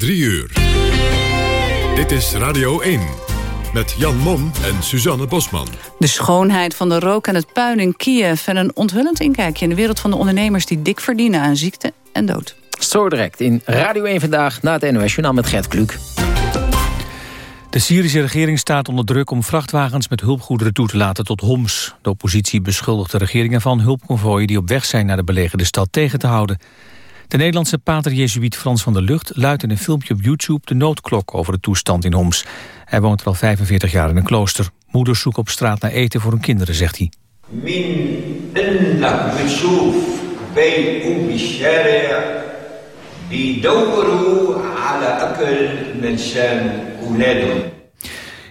3 uur. Dit is Radio 1 met Jan Mom en Suzanne Bosman. De schoonheid van de rook en het puin in Kiev... en een onthullend inkijkje in de wereld van de ondernemers... die dik verdienen aan ziekte en dood. Zo direct in Radio 1 Vandaag na het NOS Journaal met Gert Kluk. De Syrische regering staat onder druk om vrachtwagens met hulpgoederen toe te laten tot Homs. De oppositie beschuldigt de regering ervan hulpconvooien die op weg zijn naar de belegerde stad tegen te houden. De Nederlandse pater-jezuïet Frans van der Lucht luidt in een filmpje op YouTube de noodklok over de toestand in Homs. Hij woont er al 45 jaar in een klooster. Moeders zoeken op straat naar eten voor hun kinderen, zegt hij.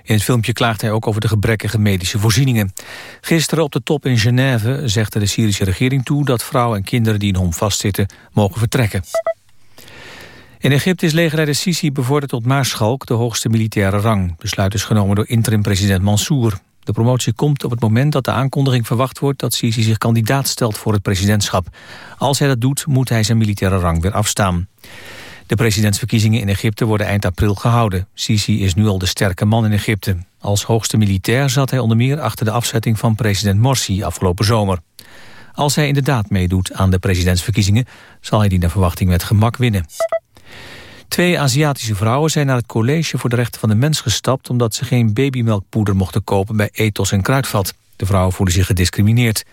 In het filmpje klaagt hij ook over de gebrekkige medische voorzieningen. Gisteren op de top in Genève zegde de Syrische regering toe... dat vrouwen en kinderen die in Hom vastzitten mogen vertrekken. In Egypte is legerleider Sisi bevorderd tot maarschalk... de hoogste militaire rang. Besluit is genomen door interim-president Mansour. De promotie komt op het moment dat de aankondiging verwacht wordt... dat Sisi zich kandidaat stelt voor het presidentschap. Als hij dat doet, moet hij zijn militaire rang weer afstaan. De presidentsverkiezingen in Egypte worden eind april gehouden. Sisi is nu al de sterke man in Egypte. Als hoogste militair zat hij onder meer achter de afzetting van president Morsi afgelopen zomer. Als hij inderdaad meedoet aan de presidentsverkiezingen... zal hij die naar verwachting met gemak winnen. Twee Aziatische vrouwen zijn naar het College voor de Rechten van de Mens gestapt... omdat ze geen babymelkpoeder mochten kopen bij Ethos en Kruidvat. De vrouwen voelen zich gediscrimineerd.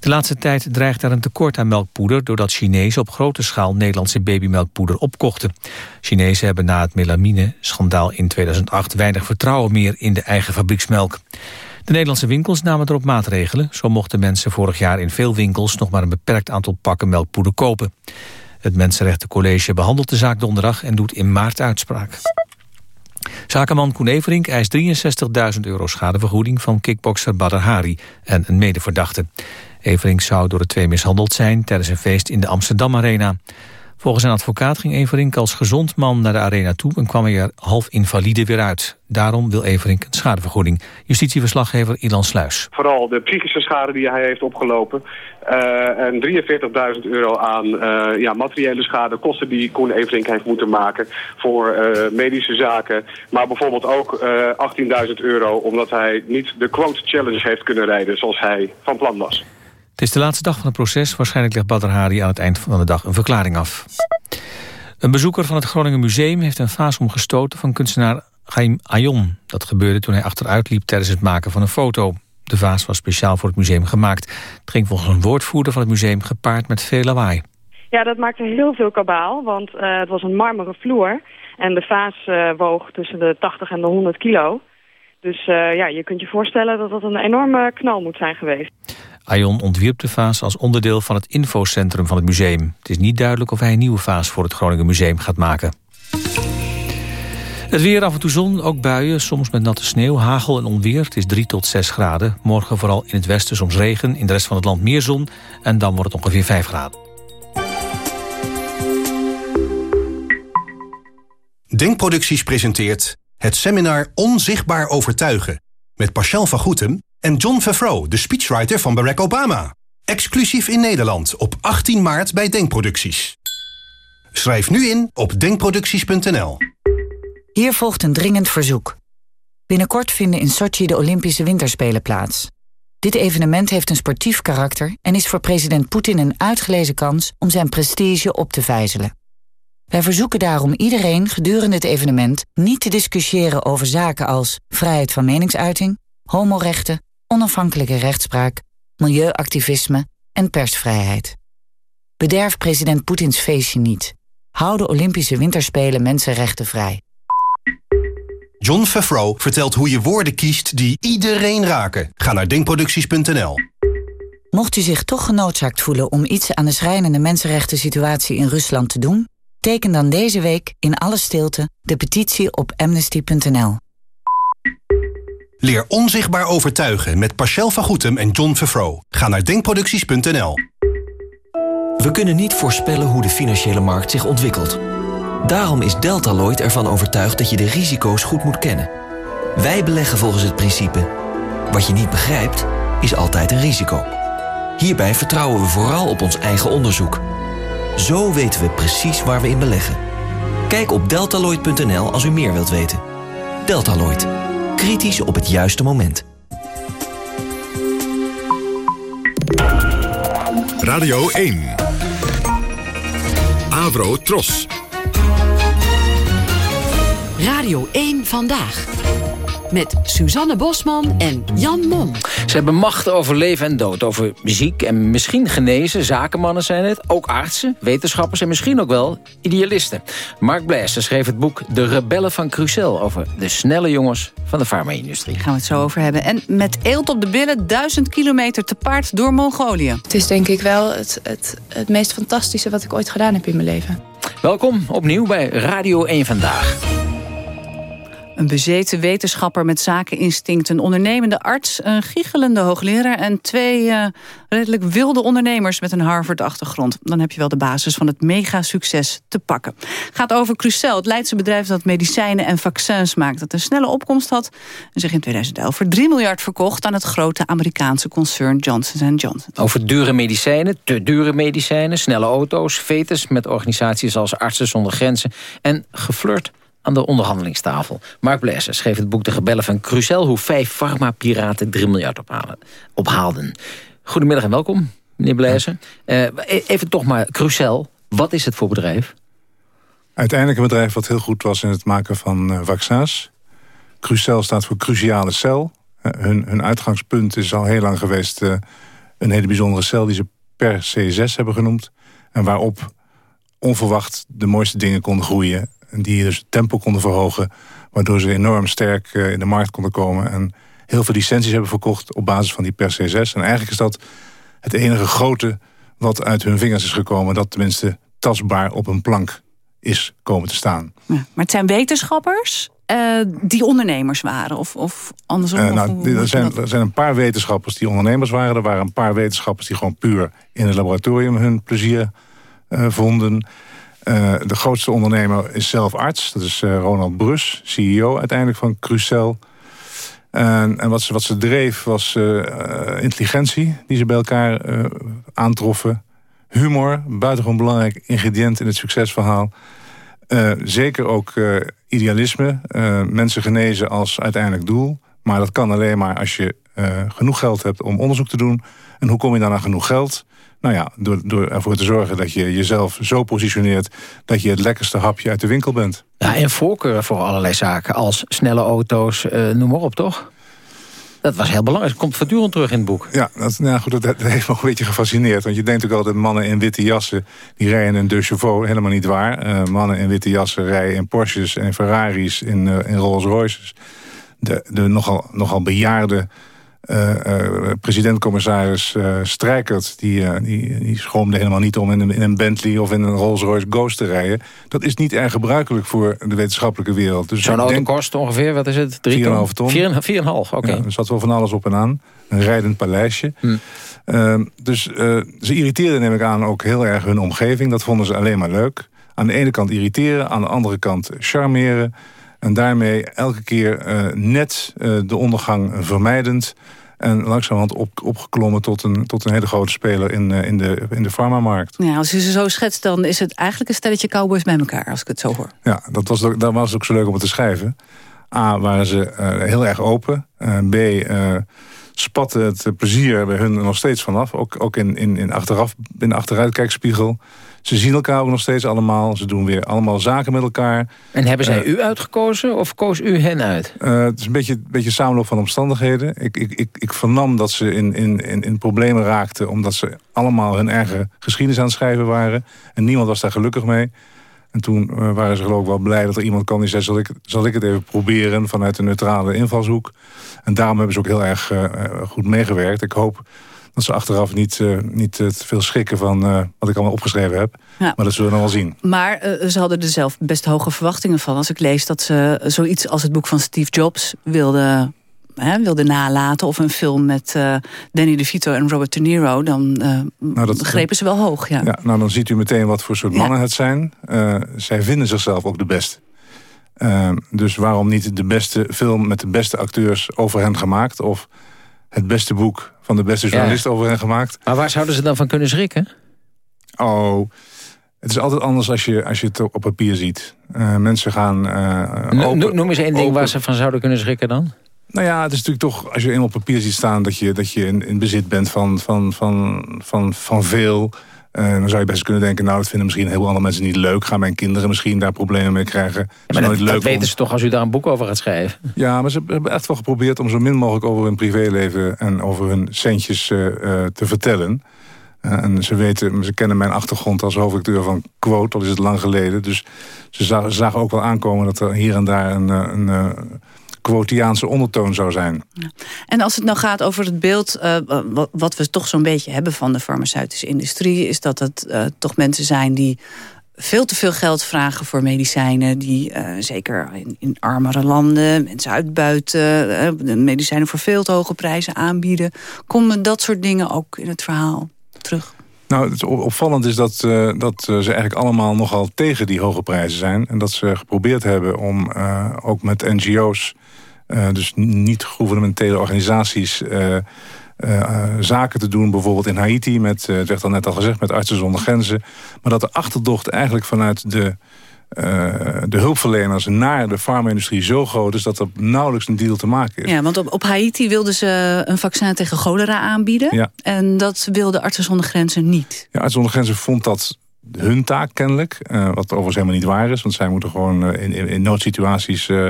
De laatste tijd dreigt er een tekort aan melkpoeder... doordat Chinezen op grote schaal Nederlandse babymelkpoeder opkochten. Chinezen hebben na het melamine-schandaal in 2008... weinig vertrouwen meer in de eigen fabrieksmelk. De Nederlandse winkels namen erop maatregelen. Zo mochten mensen vorig jaar in veel winkels... nog maar een beperkt aantal pakken melkpoeder kopen. Het Mensenrechtencollege behandelt de zaak donderdag... en doet in maart uitspraak. Zakenman Koen Everink eist 63.000 euro schadevergoeding van kickbokser Badr Hari en een medeverdachte. Everink zou door de twee mishandeld zijn tijdens een feest in de Amsterdam Arena. Volgens een advocaat ging Everink als gezond man naar de arena toe... en kwam hij er half invalide weer uit. Daarom wil Everink een schadevergoeding. Justitieverslaggever Ilan Sluis. Vooral de psychische schade die hij heeft opgelopen... Uh, en 43.000 euro aan uh, ja, materiële schade, kosten die Koen Everink heeft moeten maken... voor uh, medische zaken, maar bijvoorbeeld ook 18.000 euro... omdat hij niet de quote challenge heeft kunnen rijden zoals hij van plan was. Het is de laatste dag van het proces. Waarschijnlijk legt Badr Hari aan het eind van de dag een verklaring af. Een bezoeker van het Groningen Museum heeft een vaas omgestoten van kunstenaar Chaim Ayon. Dat gebeurde toen hij achteruit liep tijdens het maken van een foto. De vaas was speciaal voor het museum gemaakt. Het ging volgens een woordvoerder van het museum gepaard met veel lawaai. Ja, dat maakte heel veel kabaal, want uh, het was een marmeren vloer. En de vaas uh, woog tussen de 80 en de 100 kilo. Dus uh, ja, je kunt je voorstellen dat dat een enorme knal moet zijn geweest. Aion ontwierp de vaas als onderdeel van het infocentrum van het museum. Het is niet duidelijk of hij een nieuwe vaas voor het Groningen Museum gaat maken. Het weer af en toe zon, ook buien, soms met natte sneeuw, hagel en onweer. Het is 3 tot 6 graden. Morgen vooral in het westen soms regen, in de rest van het land meer zon... en dan wordt het ongeveer 5 graden. Denkproducties presenteert het seminar Onzichtbaar Overtuigen... met Pascal van Goetem en John Favreau, de speechwriter van Barack Obama. Exclusief in Nederland op 18 maart bij Denkproducties. Schrijf nu in op denkproducties.nl. Hier volgt een dringend verzoek. Binnenkort vinden in Sochi de Olympische Winterspelen plaats. Dit evenement heeft een sportief karakter en is voor president Poetin een uitgelezen kans om zijn prestige op te vijzelen. Wij verzoeken daarom iedereen gedurende het evenement niet te discussiëren over zaken als vrijheid van meningsuiting, homorechten, onafhankelijke rechtspraak, milieuactivisme en persvrijheid. Bederf president Poetins feestje niet. Hou de Olympische Winterspelen mensenrechten vrij. John Favreau vertelt hoe je woorden kiest die iedereen raken. Ga naar denkproducties.nl. Mocht u zich toch genoodzaakt voelen om iets aan de schrijnende mensenrechten situatie in Rusland te doen, teken dan deze week in alle stilte de petitie op amnesty.nl. Leer onzichtbaar overtuigen met Pascal van Goetem en John Favreau. Ga naar denkproducties.nl. We kunnen niet voorspellen hoe de financiële markt zich ontwikkelt. Daarom is Deltaloid ervan overtuigd dat je de risico's goed moet kennen. Wij beleggen volgens het principe... wat je niet begrijpt, is altijd een risico. Hierbij vertrouwen we vooral op ons eigen onderzoek. Zo weten we precies waar we in beleggen. Kijk op deltaloid.nl als u meer wilt weten. Deltaloid. Kritisch op het juiste moment. Radio 1. Avro Tros. Radio 1 Vandaag. Met Suzanne Bosman en Jan Mom. Ze hebben macht over leven en dood, over muziek en misschien genezen. Zakenmannen zijn het, ook artsen, wetenschappers en misschien ook wel idealisten. Mark Blaise schreef het boek De Rebellen van Crucel... over de snelle jongens van de farma-industrie. Daar gaan we het zo over hebben. En met eelt op de billen duizend kilometer te paard door Mongolië. Het is denk ik wel het, het, het meest fantastische wat ik ooit gedaan heb in mijn leven. Welkom opnieuw bij Radio 1 Vandaag. Een bezeten wetenschapper met zakeninstinct, een ondernemende arts... een giechelende hoogleraar en twee uh, redelijk wilde ondernemers... met een Harvard-achtergrond. Dan heb je wel de basis van het mega-succes te pakken. gaat over Crucel, het Leidse bedrijf dat medicijnen en vaccins maakt... dat een snelle opkomst had en zich in 2011 voor 3 miljard verkocht... aan het grote Amerikaanse concern Johnson Johnson. Over dure medicijnen, te dure medicijnen, snelle auto's... fetus met organisaties als Artsen zonder Grenzen... en geflirt aan de onderhandelingstafel. Mark Blaise schreef het boek De Gebellen van Crucel... hoe vijf farmapiraten 3 miljard ophalen, ophaalden. Goedemiddag en welkom, meneer Blaise. Uh, even toch maar, Crucel, wat is het voor bedrijf? Uiteindelijk een bedrijf wat heel goed was in het maken van uh, vaccins. Crucel staat voor cruciale cel. Uh, hun, hun, uitgangspunt is al heel lang geweest... een hele bijzondere cel die ze per C6 hebben genoemd. En waarop onverwacht de mooiste dingen konden groeien die dus het tempo konden verhogen... waardoor ze enorm sterk eh, in de markt konden komen... en heel veel licenties hebben verkocht op basis van die per C6. En eigenlijk is dat het enige grote wat uit hun vingers is gekomen... dat tenminste tastbaar op een plank is komen te staan. Ja, maar het zijn wetenschappers uh, die ondernemers waren? Of, of andersom? Uh, nou, er, zijn, er zijn een paar wetenschappers die ondernemers waren. Er waren een paar wetenschappers die gewoon puur in het laboratorium hun plezier uh, vonden. Uh, de grootste ondernemer is zelf arts. Dat is uh, Ronald Brus, CEO uiteindelijk van Crucel. En, en wat, ze, wat ze dreef was uh, intelligentie die ze bij elkaar aantroffen. Humor, buitengewoon belangrijk ingrediënt in het succesverhaal. zeker ook idealisme, mensen genezen als uiteindelijk doel. Maar dat kan alleen maar als je genoeg geld hebt om onderzoek te doen. En hoe kom je dan aan genoeg geld? Nou ja, door, door ervoor te zorgen dat je jezelf zo positioneert... dat je het lekkerste hapje uit de winkel bent. Ja, en voorkeuren voor allerlei zaken als snelle auto's, uh, noem maar op, toch? Dat was heel belangrijk. Het komt voortdurend terug in het boek. Ja, dat, nou goed, dat, dat heeft me een beetje gefascineerd. Want je denkt ook altijd mannen in witte jassen... die rijden een De Chauveau. Helemaal niet waar. Uh, mannen in witte jassen rijden in Porsches en Ferraris... in, uh, in Rolls Royces. De, de nogal, nogal bejaarde president-commissaris uh, Strijkert... Die, die, die schroomde helemaal niet om in een, in een, Bentley of in een Rolls-Royce Ghost te rijden. Dat is niet erg gebruikelijk voor de wetenschappelijke wereld. Dus Zo'n auto denk, kost ongeveer, wat is het? 4,5 ton. 4,5, oké. Okay. Ja, er zat wel van alles op en aan. Een rijdend paleisje. Hm. Ehm, dus ze irriteerden neem ik aan ook heel erg hun omgeving. Dat vonden ze alleen maar leuk. Aan de ene kant irriteren, aan de andere kant charmeren... En daarmee elke keer uh, net uh, de ondergang vermijdend... En langzamerhand op, opgeklommen tot een, tot een hele grote speler in, uh, in de, in de farmamarkt. Ja, als u ze zo schetst, dan is het eigenlijk een stelletje cowboys bij elkaar, als ik het zo hoor. Ja, dat was, dat was ook zo leuk om het te schrijven. A, waren ze heel erg open. B, spatte het plezier bij hun nog steeds vanaf. Ook, ook in, in, in, achteraf, in de achteruitkijkspiegel. Ze zien elkaar ook nog steeds allemaal. Ze doen weer allemaal zaken met elkaar. En hebben zij uh, u uitgekozen of koos u hen uit? Uh, het is een beetje, beetje samenloop van omstandigheden. Ik, ik, ik, ik vernam dat ze in, in, in, in problemen raakten... omdat ze allemaal hun eigen geschiedenis aan het schrijven waren. En niemand was daar gelukkig mee. En toen uh, waren ze geloof ik wel blij dat er iemand kwam die zei... Zal ik, zal ik het even proberen vanuit een neutrale invalshoek. En daarom hebben ze ook heel erg goed meegewerkt. Ik hoop dat ze achteraf niet, uh, niet uh, te veel schrikken van uh, wat ik allemaal opgeschreven heb. Ja. Maar dat zullen we nog wel zien. Maar ze hadden er zelf best hoge verwachtingen van. Als ik lees dat ze zoiets als het boek van Steve Jobs wilden, hè, wilden nalaten... of een film met Danny DeVito en Robert De Niro... dan nou, dat, grepen ze wel hoog. Ja. ja. nou, dan ziet u meteen wat voor soort mannen het zijn. zij vinden zichzelf ook de beste. dus waarom niet de beste film met de beste acteurs over hen gemaakt... of het beste boek van de beste journalist over hen gemaakt. Maar waar zouden ze dan van kunnen schrikken? Oh, Het is altijd anders als je, als je het op papier ziet. Uh, mensen gaan uh, open, Noem eens één ding waar ze van zouden kunnen schrikken dan. Nou ja, het is natuurlijk toch, als je eenmaal op papier ziet staan... dat je, dat je in, in bezit bent van, van, van, van, van veel... Uh, dan zou je best kunnen denken, nou, dat vinden misschien heel andere mensen niet leuk. Gaan mijn kinderen misschien daar problemen mee krijgen? Ja, maar dat, leuk weten ze toch als u daar een boek over gaat schrijven? Ja, maar ze hebben echt wel geprobeerd om zo min mogelijk over hun privéleven... en over hun centjes uh, uh, te vertellen. en ze weten, ze kennen mijn achtergrond als hoofdacteur van Quote, al is het lang geleden. Dus ze zagen, zagen ook wel aankomen dat er hier en daar een, een quotiaanse ondertoon zou zijn. En als het nou gaat over het beeld... Uh, wat, we toch zo'n beetje hebben van de farmaceutische industrie... is dat het uh, toch mensen zijn die veel te veel geld vragen voor medicijnen... die uh, zeker in, in, armere landen mensen uitbuiten... medicijnen voor veel te hoge prijzen aanbieden. Komen dat soort dingen ook in het verhaal terug? Nou, het opvallend is dat, uh, dat ze eigenlijk allemaal nogal tegen die hoge prijzen zijn. En dat ze geprobeerd hebben om uh, ook met NGO's uh, dus niet gouvernementele organisaties uh, uh, zaken te doen. Bijvoorbeeld in Haiti, met, het werd al net al gezegd, met Artsen zonder Grenzen. Maar dat de achterdocht eigenlijk vanuit de, de hulpverleners naar de farma-industrie zo groot is... dat er nauwelijks een deal te maken is. Ja, want op, op Haiti wilden ze een vaccin tegen cholera aanbieden. Ja. En dat wilde Artsen zonder Grenzen niet. Ja, Artsen zonder Grenzen vond dat hun taak kennelijk. wat overigens helemaal niet waar is. Want zij moeten gewoon in, in, in noodsituaties uh,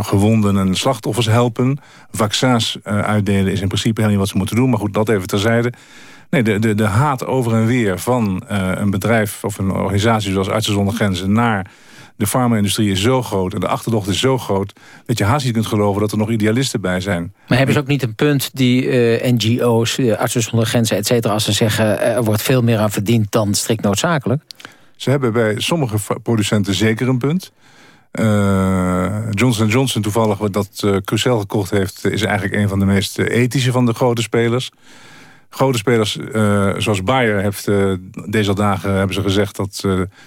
gewonden en slachtoffers helpen. Vaccins uh, uitdelen is in principe helemaal niet wat ze moeten doen. Maar goed, dat even terzijde. Nee, de, de, de haat over en weer van uh, een bedrijf of een organisatie zoals Artsen zonder Grenzen naar de farma-industrie is zo groot en de achterdocht is zo groot... dat je haast niet kunt geloven dat er nog idealisten bij zijn. Maar hebben ze ook niet een punt, die uh, NGO's, uh, Artsen zonder Grenzen, et cetera... als ze zeggen, er wordt veel meer aan verdiend dan strikt noodzakelijk? Ze hebben bij sommige producenten zeker een punt. Uh, Johnson Johnson toevallig, wat dat uh, Crucel gekocht heeft... is eigenlijk een van de meest ethische van de grote spelers. Grote spelers zoals Bayer heeft deze dagen hebben ze gezegd... dat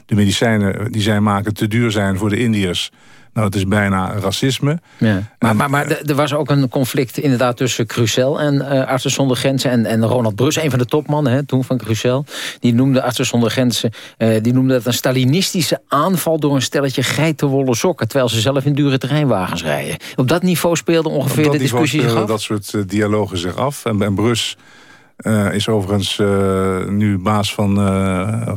de medicijnen die zij maken te duur zijn voor de Indiërs. Nou, het is bijna racisme. Ja. Maar, maar, maar er was ook een conflict inderdaad tussen Crucel en uh, Artsen zonder Grenzen. En, en Ronald Brus, een van de topmannen hè, toen van Crucel. Die noemde Artsen zonder Grenzen uh, die noemde het een Stalinistische aanval... door een stelletje geitenwolle sokken. Terwijl ze zelf in dure terreinwagens rijden. Op dat niveau speelde ongeveer de discussie zich af? dat soort uh, dialogen zich af. En, en Brus is overigens nu baas van...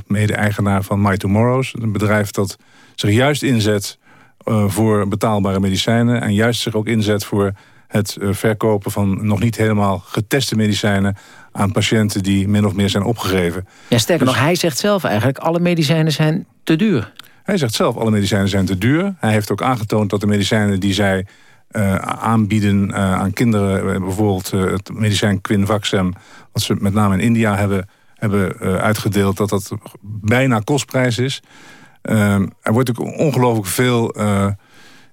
mede-eigenaar van My Tomorrows. Een bedrijf dat zich juist inzet uh, voor betaalbare medicijnen... en juist zich ook inzet voor het uh, verkopen van nog niet helemaal geteste medicijnen... aan patiënten die min of meer zijn opgegeven. Ja, sterker dus, nog, hij zegt zelf eigenlijk... alle medicijnen zijn te duur. Hij zegt zelf, alle medicijnen zijn te duur. Hij heeft ook aangetoond dat de medicijnen die zij uh, aanbieden aan kinderen... bijvoorbeeld het medicijn Quinvaxem... wat ze met name in India hebben, hebben uitgedeeld... dat dat bijna kostprijs is... Ehm, er wordt ook ongelooflijk veel uh,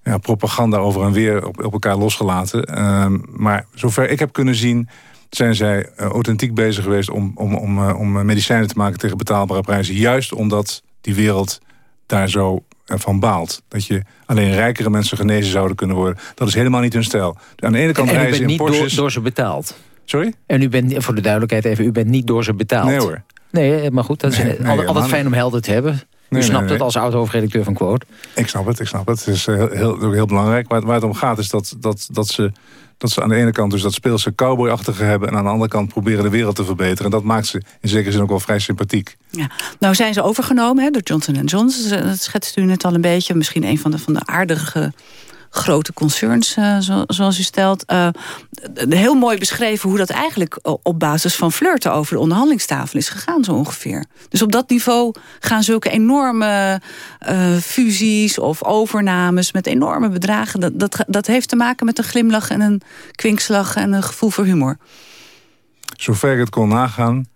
ja, propaganda over en weer op, op elkaar losgelaten. Ehm, maar zover ik heb kunnen zien zijn zij uh, authentiek bezig geweest om, om, om, uh, om medicijnen te maken tegen betaalbare prijzen. Juist omdat die wereld daar zo van baalt. Dat je alleen rijkere mensen genezen zouden kunnen worden. Dat is helemaal niet hun stijl. Aan de ene kant en, en reizen in Porsches... niet door, door, ze betaald? Sorry? En u bent, voor de duidelijkheid even, u bent niet door ze betaald? Nee hoor. Nee, maar goed, dat is nee, nee, altijd fijn om helder te hebben. U snapt het als oud-hoofdredacteur van Quote? Ik snap het, ik snap het. Het is heel, heel, heel belangrijk. Waar, waar het om gaat is dat, dat, dat, ze, dat ze aan de ene kant dus dat speelse cowboyachtige hebben... en aan de andere kant proberen de wereld te verbeteren. En dat maakt ze in zekere zin ook wel vrij sympathiek. Ja. Nou zijn ze overgenomen hè, door Johnson Johnson. Dat schetst u net al een beetje. Misschien een van de, van de aardige grote concerns, zo, zoals u stelt. Uh, heel mooi beschreven hoe dat eigenlijk op basis van flirten over de onderhandelingstafel is gegaan, zo ongeveer. Dus op dat niveau gaan zulke enorme fusies of overnames met enorme bedragen. Dat, dat, dat heeft te maken met een glimlach en een kwinkslag en een gevoel voor humor. Zover ik het kon nagaan,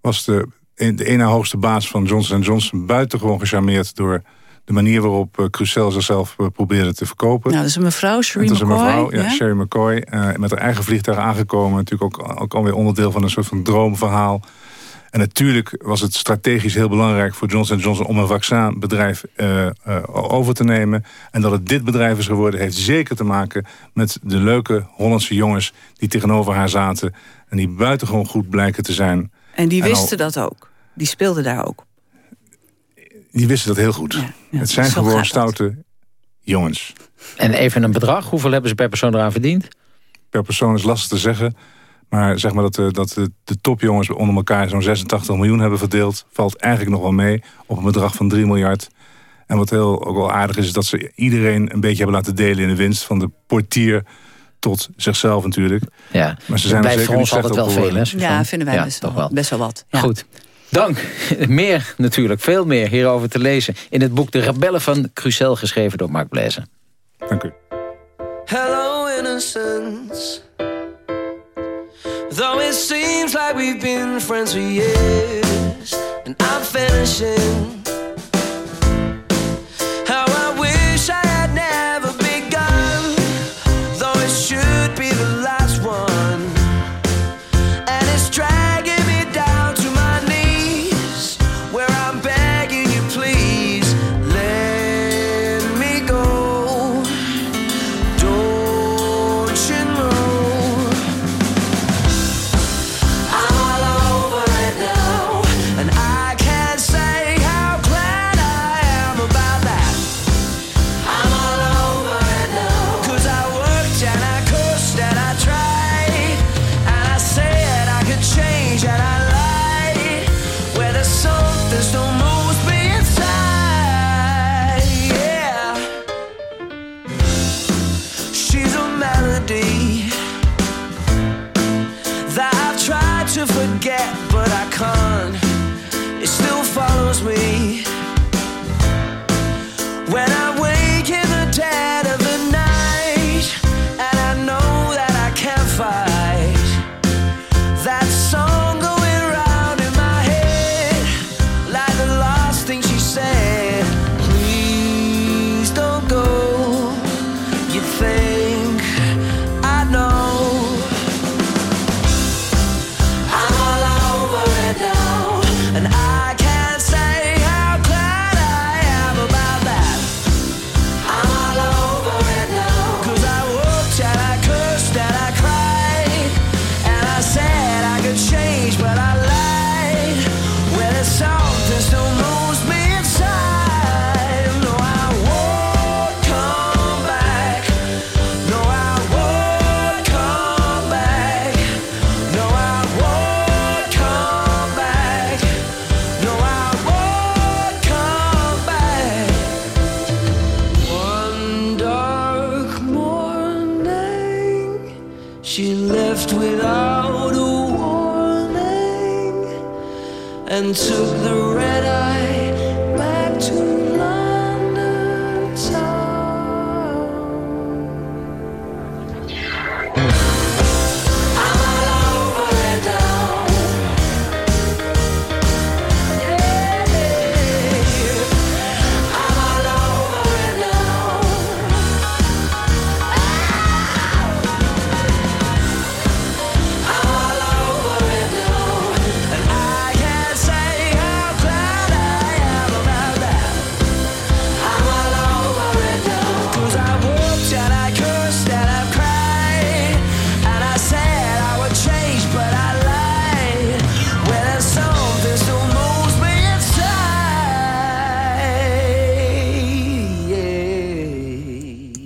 was de, de ene hoogste baas van Johnson Johnson buitengewoon gecharmeerd door de manier waarop uh, Crucel zichzelf uh, probeerde te verkopen. Nou, dat is een mevrouw, Sherry McCoy. Dat is een mevrouw, ja, Sherry McCoy. Met haar eigen vliegtuig aangekomen. Natuurlijk ook, ook alweer onderdeel van een soort van droomverhaal. En natuurlijk was het strategisch heel belangrijk voor Johnson Johnson... om een vaccinbedrijf uh, uh, over te nemen. En dat het dit bedrijf is geworden... heeft zeker te maken met de leuke Hollandse jongens... die tegenover haar zaten en die buitengewoon goed blijken te zijn. En die wisten dat ook? die speelden daar ook. Die wisten dat heel goed. het zijn gewoon stoute jongens. En even een bedrag, hoeveel hebben ze per persoon eraan verdiend? Per persoon is lastig te zeggen. Maar zeg maar dat, de, dat de, de topjongens onder elkaar zo'n 86 miljoen hebben verdeeld... valt eigenlijk nog wel mee op een bedrag van 3 miljard. En wat heel ook wel aardig is, is dat ze iedereen een beetje hebben laten delen in de winst. Van de portier tot zichzelf natuurlijk. Ja, maar ze zijn er zeker niet altijd wel veel. Hè, ja, vinden wij best, wel, best wel wat. Ja. Goed. Dank. Meer natuurlijk, veel meer hierover te lezen... in het boek De Rebellen van Crucel, geschreven door Mark Blaise. Dank u. Hello innocence Though it seems like we've been friends for years And I'm finishing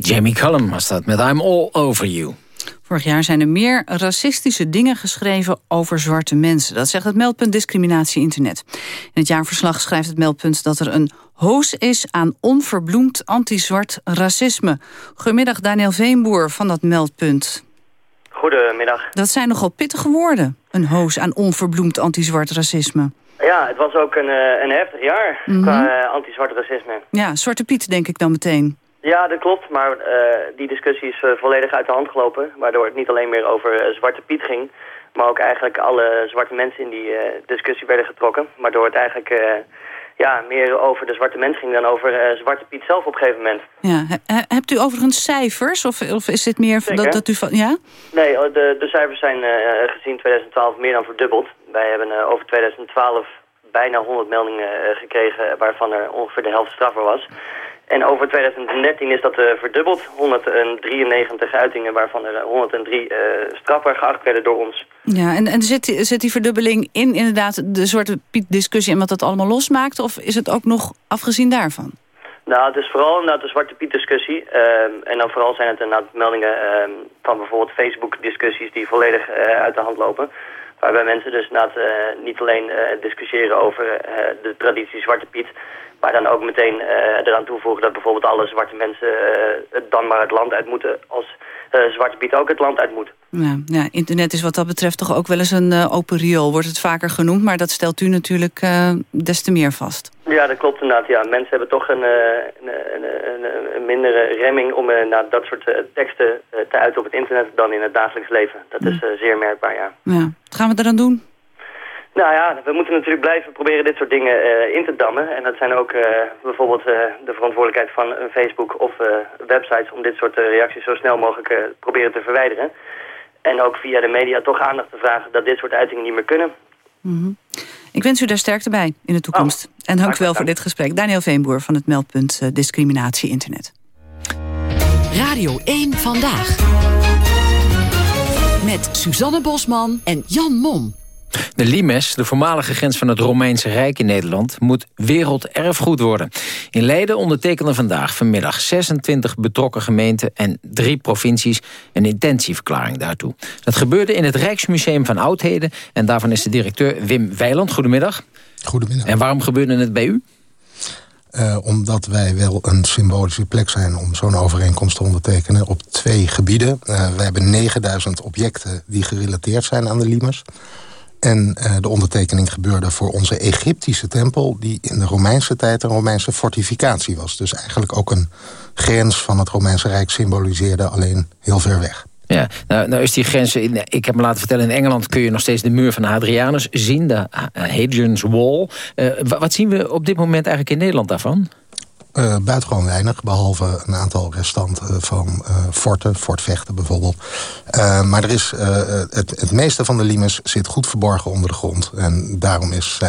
Jamie Cullum was dat met I'm All Over You. Vorig jaar zijn er meer racistische dingen geschreven over zwarte mensen. Dat zegt het meldpunt Discriminatie Internet. In het jaarverslag schrijft het meldpunt dat er een hoos is aan onverbloemd anti-zwart racisme. Goedemiddag Daniel Veenboer van dat meldpunt. Goedemiddag. Dat zijn nogal pittige woorden, een hoos aan onverbloemd anti-zwart racisme. Ja, het was ook een, eh, een heftig jaar mm qua eh, anti-zwart racisme. Ja, Zwarte Piet denk ik dan meteen. Ja, dat klopt. Maar uh, die discussie is uh, volledig uit de hand gelopen. Waardoor het niet alleen meer over uh, Zwarte Piet ging. Maar ook eigenlijk alle zwarte mensen in die discussie werden getrokken. Waardoor het eigenlijk ja, meer over de zwarte mens ging dan over Zwarte Piet zelf op een gegeven moment. Ja. hebt u overigens cijfers? Of, of is dit meer dat, dat u van... Ja? Nee, de, de cijfers zijn gezien 2012 meer dan verdubbeld. Wij hebben over 2012 bijna 100 meldingen gekregen waarvan er ongeveer de helft strafbaar was. En over 2013 is dat verdubbeld. 193 uitingen, waarvan er 103 strafbaar geacht werden door ons. Ja, en, en zit, zit die verdubbeling in inderdaad de soort Piet-discussie... en wat dat allemaal losmaakt? Of is het ook nog afgezien daarvan? Nou, het is vooral inderdaad de Zwarte Piet discussie. Ehm, en dan vooral zijn het inderdaad meldingen uh, van bijvoorbeeld Facebook discussies die volledig uh, uit de hand lopen. Waarbij mensen dus inderdaad uh, niet alleen discussiëren over de traditie Zwarte Piet. Maar dan ook meteen eraan toevoegen dat bijvoorbeeld alle zwarte mensen dan maar het land uit moeten als Zwarte Piet ook het land uit moet. Ja, ja, internet is wat dat betreft toch ook wel eens een open riool, wordt het vaker genoemd. Maar dat stelt u natuurlijk des te meer vast. Ja, dat klopt inderdaad. Ja. Mensen hebben toch een, een, een, een mindere remming om naar dat soort teksten te uiten op het internet dan in het dagelijks leven. Dat is zeer merkbaar, ja. ja. Wat gaan we eraan doen? Nou ja, we moeten natuurlijk blijven proberen dit soort dingen uh, in te dammen. En dat zijn ook uh, bijvoorbeeld uh, de verantwoordelijkheid van Facebook of websites... om dit soort reacties zo snel mogelijk proberen te verwijderen. En ook via de media toch aandacht te vragen dat dit soort uitingen niet meer kunnen. Mm -hmm. Ik wens u daar sterkte bij in de toekomst. Oh, en dank u wel voor dit gesprek. Daniel Veenboer van het meldpunt Discriminatie Internet. Radio 1 Vandaag. Met Suzanne Bosman en Jan Mom. De Limes, de voormalige grens van het Romeinse Rijk in Nederland... moet werelderfgoed worden. In Leiden ondertekenen vandaag vanmiddag 26 betrokken gemeenten... en drie provincies een intentieverklaring daartoe. Dat gebeurde in het Rijksmuseum van Oudheden... en daarvan is de directeur Wim Weiland. Goedemiddag. Goedemiddag. En waarom gebeurde het bij u? Uh, omdat wij wel een symbolische plek zijn om zo'n overeenkomst te ondertekenen op twee gebieden. Uh, we hebben 9000 objecten die gerelateerd zijn aan de Limes. En uh, de ondertekening gebeurde voor onze Egyptische tempel... die in de Romeinse tijd een Romeinse fortificatie was. Dus eigenlijk ook een grens van het Romeinse Rijk symboliseerde... alleen heel ver weg. Ja, nou, nou is die grens... In, ik heb me laten vertellen, in Engeland kun je nog steeds de muur van Hadrianus zien. De Hadrian's Wall. Uh, wat zien we op dit moment eigenlijk in Nederland daarvan? Uh, buitengewoon weinig, behalve een aantal restanten van uh, forten, fortvechten bijvoorbeeld. Maar er is, het, het meeste van de limes zit goed verborgen onder de grond. En daarom is,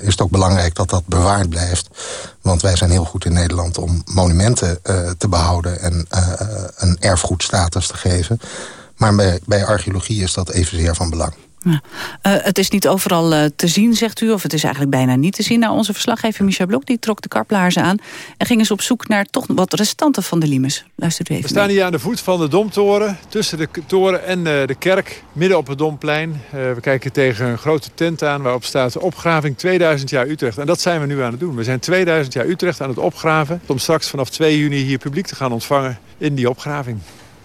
is het ook belangrijk dat dat bewaard blijft. Want wij zijn heel goed in Nederland om monumenten te behouden... en een erfgoedstatus te geven. Maar bij, bij archeologie is dat evenzeer van belang. Ja. Uh, het is niet overal uh, te zien, zegt u, of het is eigenlijk bijna niet te zien. Nou, onze verslaggever Michel Blok die trok de karplaarzen aan... en ging eens op zoek naar toch wat restanten van de limes. Luistert u even We staan hier aan de voet van de Domtoren, tussen de toren en uh, de kerk... midden op het Domplein. we kijken tegen een grote tent aan waarop staat... opgraving 2000 jaar Utrecht. En dat zijn we nu aan het doen. We zijn 2000 jaar Utrecht aan het opgraven... om straks vanaf 2 juni hier publiek te gaan ontvangen in die opgraving.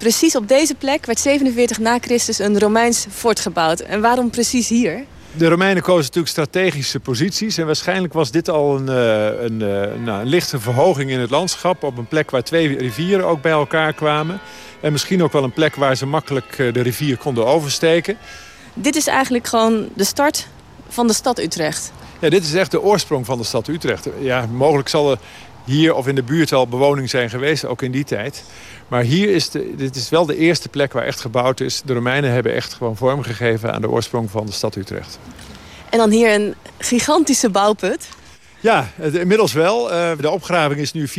Precies op deze plek werd 47 na Christus een Romeins fort gebouwd. En waarom precies hier? De Romeinen kozen natuurlijk strategische posities. En waarschijnlijk was dit al een, een, een, nou, een lichte verhoging in het landschap. Op een plek waar twee rivieren ook bij elkaar kwamen. En misschien ook wel een plek waar ze makkelijk de rivier konden oversteken. Dit is eigenlijk gewoon de start van de stad Utrecht. Ja, dit is echt de oorsprong van de stad Utrecht. Ja, mogelijk zal er hier of in de buurt al bewoning zijn geweest, ook in die tijd. Maar hier is de, dit is wel de eerste plek waar echt gebouwd is. De Romeinen hebben echt gewoon vorm gegeven aan de oorsprong van de stad Utrecht. En dan hier een gigantische bouwput. Ja, inmiddels wel. De opgraving is nu 4,5,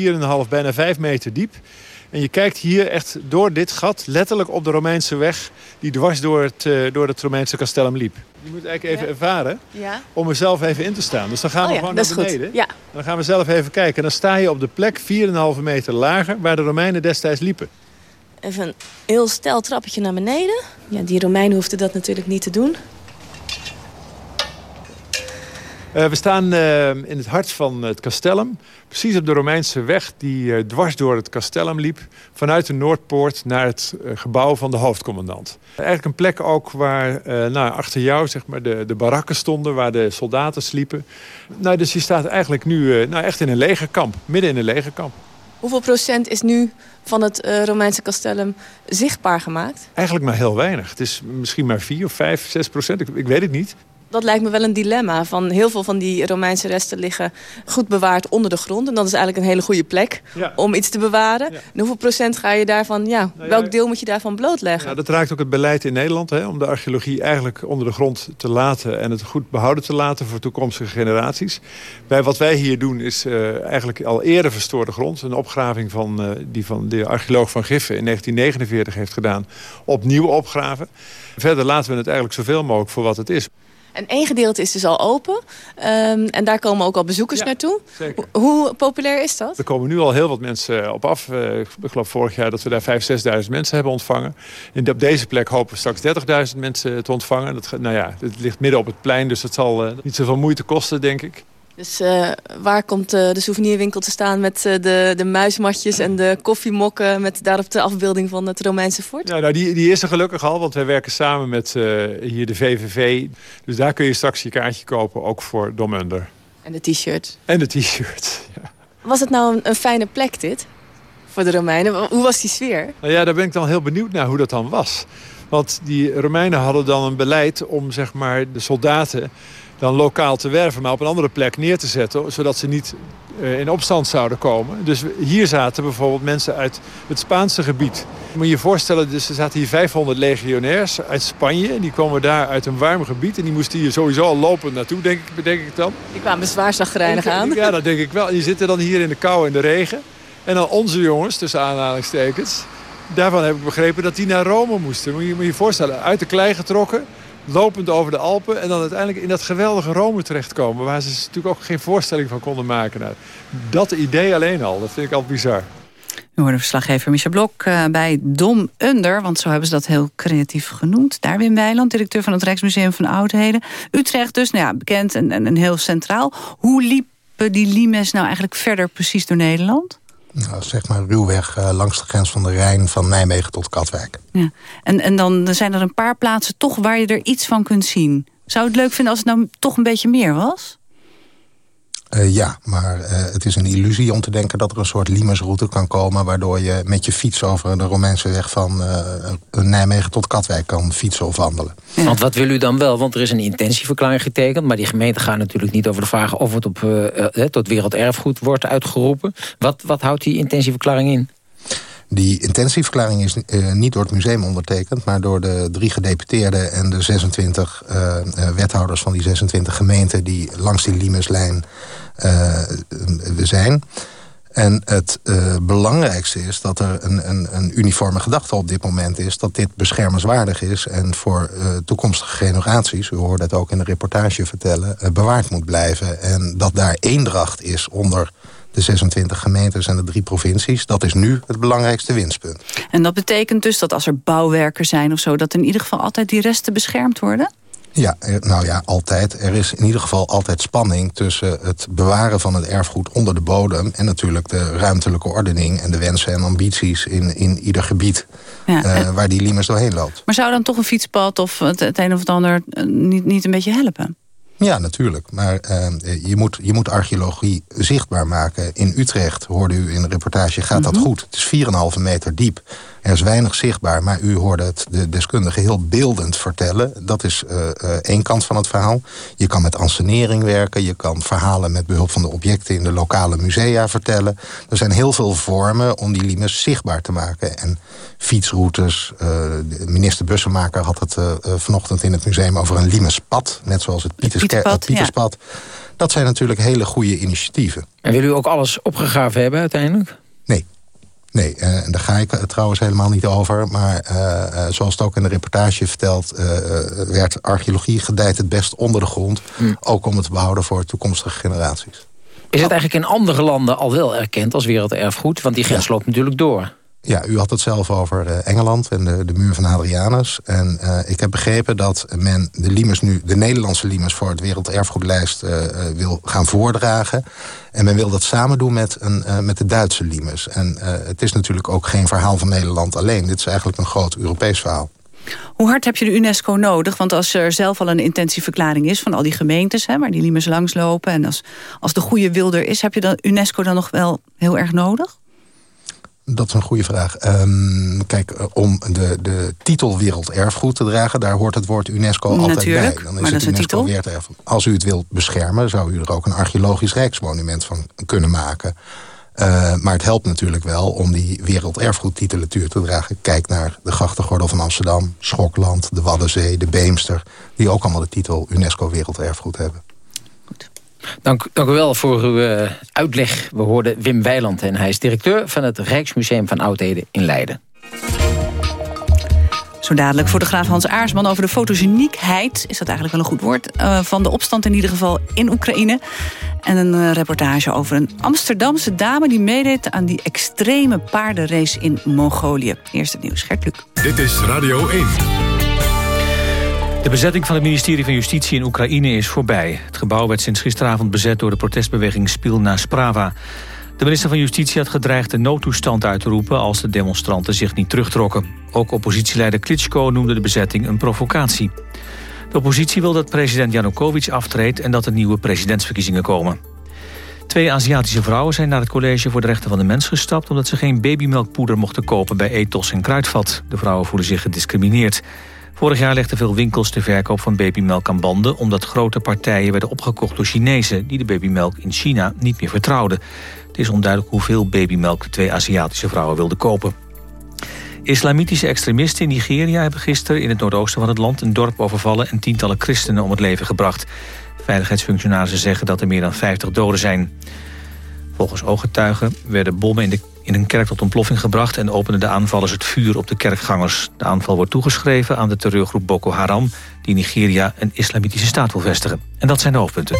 bijna 5 meter diep. En je kijkt hier echt door dit gat, letterlijk op de Romeinse weg... die dwars door het, door het Romeinse castellum liep. Je moet eigenlijk even ja. ervaren ja. om er zelf even in te staan. Dus dan gaan we oh ja, gewoon naar beneden. Ja. En dan gaan we zelf even kijken. En dan sta je op de plek 4,5 meter lager waar de Romeinen destijds liepen. Even een heel stijl trappetje naar beneden. Ja, die Romeinen hoefden dat natuurlijk niet te doen. Uh, we staan uh, in het hart van het Castellum. Precies op de Romeinse weg die uh, dwars door het Castellum liep. Vanuit de Noordpoort naar het gebouw van de hoofdcommandant. Eigenlijk een plek ook waar nou, achter jou zeg maar, de, de barakken stonden. Waar de soldaten sliepen. Nou, dus je staat eigenlijk nu nou, echt in een legerkamp. Midden in een legerkamp. Hoeveel procent is nu van het Romeinse Castellum zichtbaar gemaakt? Eigenlijk maar heel weinig. Het is misschien maar 4 of 5, 6 procent. Ik, ik weet het niet. Dat lijkt me wel een dilemma. Van heel veel van die Romeinse resten liggen goed bewaard onder de grond. En dat is eigenlijk een hele goede plek om iets te bewaren. En hoeveel procent ga je daarvan, ja, Nou welk deel moet je daarvan blootleggen? Ja, dat raakt ook het beleid in Nederland. Hè, om de archeologie eigenlijk onder de grond te laten... en het goed behouden te laten voor toekomstige generaties. Wij, wat wij hier doen is uh, eigenlijk al eerder verstoorde grond. Een opgraving van, uh, die van de archeoloog van Giffen in 1949 heeft gedaan. Opnieuw opgraven. Verder laten we het eigenlijk zoveel mogelijk voor wat het is. En één gedeelte is dus al open. Um, en daar komen ook al bezoekers ja, naartoe. Zeker. Hoe, populair is dat? Er komen nu al heel wat mensen op af. Uh, ik geloof vorig jaar dat we daar 5.000, 6.000 mensen hebben ontvangen. En op deze plek hopen we straks 30.000 mensen te ontvangen. Dat, nou ja, het ligt midden op het plein, dus het zal uh, niet zoveel moeite kosten, denk ik. Dus uh, waar komt uh, de souvenirwinkel te staan met uh, de, de muismatjes en de koffiemokken... met daarop de afbeelding van het Romeinse fort? Ja, nou, die, die is er gelukkig al, want wij werken samen met hier de VVV. Dus daar kun je straks je kaartje kopen, ook voor Domunder. En de t-shirt. En de t-shirt, ja. Was het nou een, een, fijne plek dit, voor de Romeinen? Hoe was die sfeer? Nou ja, daar ben ik dan heel benieuwd naar hoe dat dan was. Want die Romeinen hadden dan een beleid om zeg maar, de soldaten dan lokaal te werven, maar op een andere plek neer te zetten... zodat ze niet uh, in opstand zouden komen. Dus hier zaten bijvoorbeeld mensen uit het Spaanse gebied. Je moet je voorstellen, dus er zaten hier 500 legionairs uit Spanje. Die kwamen daar uit een warm gebied. En die moesten hier sowieso al lopen naartoe, denk ik, denk ik dan. Die kwamen zwaar zagrijnig aan. Ja, dat denk ik wel. Die zitten dan hier in de kou en de regen. En dan onze jongens, tussen aanhalingstekens... daarvan heb ik begrepen dat die naar Rome moesten. Moet je moet je voorstellen, uit de klei getrokken lopend over de Alpen... en dan uiteindelijk in dat geweldige Rome terechtkomen... waar ze natuurlijk ook geen voorstelling van konden maken. Nou, dat idee alleen al, dat vind ik al bizar. U hoorde verslaggever Michel Blok uh, bij Dom Under... want zo hebben ze dat heel creatief genoemd. Daar Wim Weiland, directeur van het Rijksmuseum van Oudheden. Utrecht dus, nou ja, bekend en, en, en heel centraal. Hoe liepen die limes nou eigenlijk verder precies door Nederland? Nou, zeg maar ruwweg uh, langs de grens van de Rijn van Nijmegen tot Katwijk. Ja. En, en dan zijn er een paar plaatsen toch waar je er iets van kunt zien. Zou het leuk vinden als het nou toch een beetje meer was? Uh, ja, maar uh, het is een illusie om te denken dat er een soort Limesroute kan komen... waardoor je met je fiets over de Romeinse weg van uh, Nijmegen tot Katwijk kan fietsen of wandelen. Ja. Want wat wil u dan wel? Want er is een intentieverklaring getekend... maar die gemeente gaat natuurlijk niet over de vraag of het op, tot werelderfgoed wordt uitgeroepen. Wat, wat houdt die intentieverklaring in? Die intentieverklaring is uh, niet door het museum ondertekend... maar door de drie gedeputeerden en de 26 uh, wethouders van die 26 gemeenten... die langs die Limeslijn uh, zijn. En het belangrijkste is dat er een, een, een, uniforme gedachte op dit moment is... dat dit beschermenswaardig is en voor toekomstige generaties... u hoorde het ook in de reportage vertellen, bewaard moet blijven. En dat daar eendracht is onder de 26 gemeentes en de drie provincies. Dat is nu het belangrijkste winstpunt. En dat betekent dus dat als er bouwwerken zijn of zo... dat in ieder geval altijd die resten beschermd worden? Ja, nou ja, altijd. Er is in ieder geval altijd spanning tussen het bewaren van het erfgoed onder de bodem... en natuurlijk de ruimtelijke ordening en de wensen en ambities in, in ieder gebied... Ja, uh, waar die limes doorheen loopt. Maar zou dan toch een fietspad of het, het een of het ander niet, niet een beetje helpen? Ja, natuurlijk. Maar uh, je, moet, je moet archeologie zichtbaar maken. In Utrecht, hoorde u in de reportage, gaat mm -hmm. dat goed. Het is 4,5 meter diep. Er is weinig zichtbaar, maar u hoorde het de deskundige heel beeldend vertellen. Dat is uh, uh, één kant van het verhaal. Je kan met ansenering werken. Je kan verhalen met behulp van de objecten in de lokale musea vertellen. Er zijn heel veel vormen om die limes zichtbaar te maken. En fietsroutes. Uh, de minister Bussemaker had het vanochtend in het museum over een limespad. Net zoals het Pieters Pieterspad. Pieterspad. Ja. Dat zijn natuurlijk hele goede initiatieven. En wil u ook alles opgegraven hebben uiteindelijk? Nee. Nee, uh, daar ga ik trouwens helemaal niet over. Maar uh, uh, zoals het ook in de reportage verteld... werd archeologie gedijt het best onder de grond. Hmm. Ook om het te behouden voor toekomstige generaties. Is het eigenlijk in andere landen al wel erkend als werelderfgoed? Want die grens ja. loopt natuurlijk door. Ja, u had het zelf over uh, Engeland en de, de muur van Hadrianus. En uh, ik heb begrepen dat men de limes nu, de Nederlandse limes... voor het werelderfgoedlijst uh, wil gaan voordragen. En men wil dat samen doen met, een, met de Duitse limes. En het is natuurlijk ook geen verhaal van Nederland alleen. Dit is eigenlijk een groot Europees verhaal. Hoe hard heb je de UNESCO nodig? Want als er zelf al een intentieverklaring is van al die gemeentes... Hè, waar die limes langslopen... en als, als de goede wil er is, heb je dan UNESCO dan nog wel heel erg nodig? Dat is een goede vraag. Um, kijk, om de, de titel werelderfgoed te dragen... daar hoort het woord UNESCO altijd Natuurlijk, bij. Dan is het dat UNESCO werelderfgoed. Als u het wilt beschermen, zou u er ook een archeologisch rijksmonument van kunnen maken. Uh, maar het helpt natuurlijk wel om die werelderfgoedtitulatuur te dragen. Kijk naar de grachtengordel van Amsterdam, Schokland, de Waddenzee, de Beemster... die ook allemaal de titel UNESCO Werelderfgoed hebben. Dank, dank u wel voor uw uh, uitleg. We hoorden Wim Weiland en hij is directeur van het Rijksmuseum van Oudheden in Leiden. Zo dadelijk fotograaf Hans Aarsman over de fotogeniekheid... is dat eigenlijk wel een goed woord... Uh, van de opstand in ieder geval in Oekraïne. En een uh, reportage over een Amsterdamse dame... die meedeed aan die extreme paardenrace in Mongolië. Eerst het nieuws, Gert Luc. Dit is Radio 1. De bezetting van het ministerie van Justitie in Oekraïne is voorbij. Het gebouw werd sinds gisteravond bezet door de protestbeweging Spilna Sprava. De minister van Justitie had gedreigd de noodtoestand uit te roepen... als de demonstranten zich niet terugtrokken. Ook oppositieleider Klitschko noemde de bezetting een provocatie. De oppositie wil dat president Janukovic aftreedt... en dat er nieuwe presidentsverkiezingen komen. Twee Aziatische vrouwen zijn naar het College voor de Rechten van de Mens gestapt... omdat ze geen babymelkpoeder mochten kopen bij Ethos en Kruidvat. De vrouwen voelen zich gediscrimineerd. Vorig jaar legden veel winkels de verkoop van babymelk aan banden... omdat grote partijen werden opgekocht door Chinezen... die de babymelk in China niet meer vertrouwden. Het is onduidelijk hoeveel babymelk de twee Aziatische vrouwen wilden kopen. Islamitische extremisten in Nigeria hebben gisteren in het noordoosten van het land... een dorp overvallen en tientallen christenen om het leven gebracht. Veiligheidsfunctionarissen zeggen dat er meer dan 50 doden zijn. Volgens ooggetuigen werden bommen in, de, in een kerk tot ontploffing gebracht... en openden de aanvallers het vuur op de kerkgangers. De aanval wordt toegeschreven aan de terreurgroep Boko Haram... die Nigeria een islamitische staat wil vestigen. En dat zijn de hoofdpunten.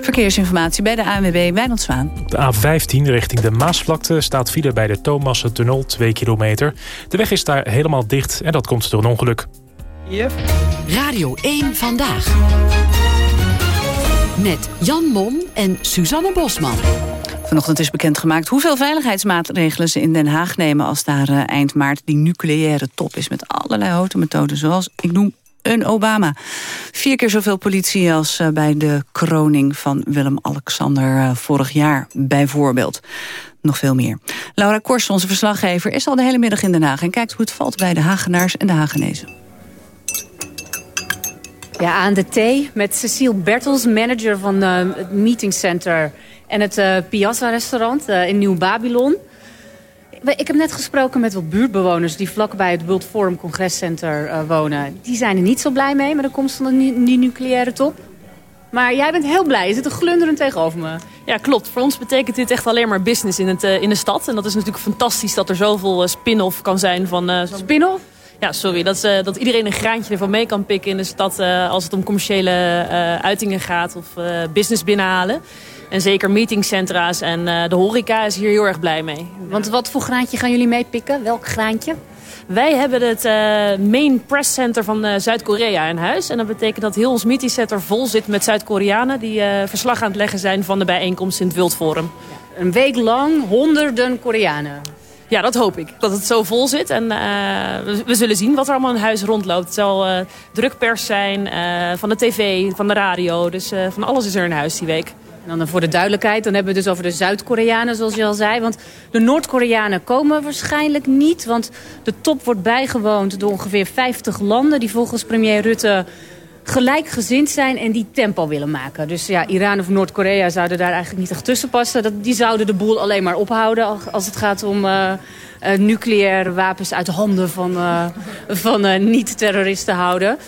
Verkeersinformatie bij de ANWB Wijnand Zwaan. Op de A15 richting de Maasvlakte staat file bij de Thomassen-tunnel 2 kilometer. De weg is daar helemaal dicht en dat komt door een ongeluk. Yep. Radio 1 Vandaag. Met Jan Mom en Suzanne Bosman. Vanochtend is bekendgemaakt hoeveel veiligheidsmaatregelen ze in Den Haag nemen... als daar uh, eind maart die nucleaire top is met allerlei houten methoden... zoals, ik noem, een Obama. Vier keer zoveel politie als uh, bij de kroning van Willem-Alexander uh, vorig jaar, bijvoorbeeld. Nog veel meer. Laura Kors, onze verslaggever, is al de hele middag in Den Haag... en kijkt hoe het valt bij de Hagenaars en de Hagenezen. Ja, aan de thee met Cecile Bertels, manager van het meetingcenter... en het uh, Piazza-restaurant uh, in Nieuw-Babylon. Ik heb net gesproken met wat buurtbewoners... die vlakbij het World Forum Congrescenter uh, wonen. Die zijn er niet zo blij mee met de komst van die, die nucleaire top. Maar jij bent heel blij. Je zit er glunderend tegenover me. Ja, klopt. Voor ons betekent dit echt alleen maar business in, het, uh, in de stad. En dat is natuurlijk fantastisch dat er zoveel uh, spin-off kan zijn van... Uh, spin-off? Ja, sorry. Dat, dat iedereen een graantje ervan mee kan pikken in de stad... Als het om commerciële uitingen gaat of business binnenhalen. En zeker meetingcentra's en de horeca is hier heel erg blij mee. Want wat voor graantje gaan jullie meepikken? Welk graantje? Wij hebben het main press center van Zuid-Korea in huis. En dat betekent dat heel ons meetingcenter vol zit met Zuid-Koreanen... die verslag aan het leggen zijn van de bijeenkomst in het Wildforum. Ja, een week lang honderden Koreanen. Ja, dat hoop ik. Dat het zo vol zit. En uh, we, we, zullen zien wat er allemaal in huis rondloopt. Het zal uh, drukpers zijn, uh, van de tv, van de radio. Dus van alles is er in huis die week. En dan voor de duidelijkheid, dan hebben we het dus over de Zuid-Koreanen, zoals je al zei. Want de Noord-Koreanen komen waarschijnlijk niet. Want de top wordt bijgewoond door ongeveer 50 landen... die volgens premier Rutte gelijkgezind zijn en die tempo willen maken. Dus ja, Iran of Noord-Korea zouden daar eigenlijk niet echt tussen passen. Dat, die zouden de boel alleen maar ophouden als het gaat om uh, uh, nucleaire wapens uit de handen van, uh, van niet-terroristen houden.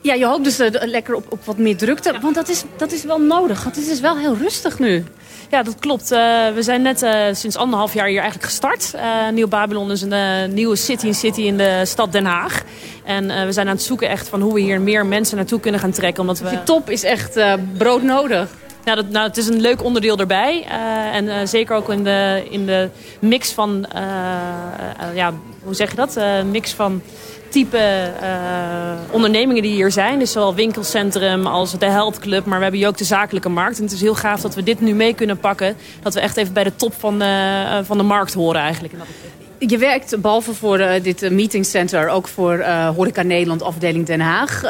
Ja, je hoopt dus lekker op, op wat meer drukte, want dat is, dat is wel nodig. Het is dus wel heel rustig nu. Ja, dat klopt. Uh, we zijn net uh, sinds anderhalf jaar hier eigenlijk gestart. Uh, Nieuw Babylon is een nieuwe city-in-city in de stad Den Haag. En we zijn aan het zoeken echt van hoe we hier meer mensen naartoe kunnen gaan trekken. Omdat we... Die top is echt broodnodig. Ja, dat, nou, het is een leuk onderdeel erbij. En zeker ook in de, in de mix van, ja, hoe zeg je dat? mix van type ondernemingen die hier zijn. Dus zowel winkelcentrum als de Health Club. Maar we hebben hier ook de zakelijke markt. En het is heel gaaf dat we dit nu mee kunnen pakken. Dat we echt even bij de top van de, van de markt horen eigenlijk. Je werkt behalve voor uh, dit meetingcenter ook voor Horeca Nederland afdeling Den Haag.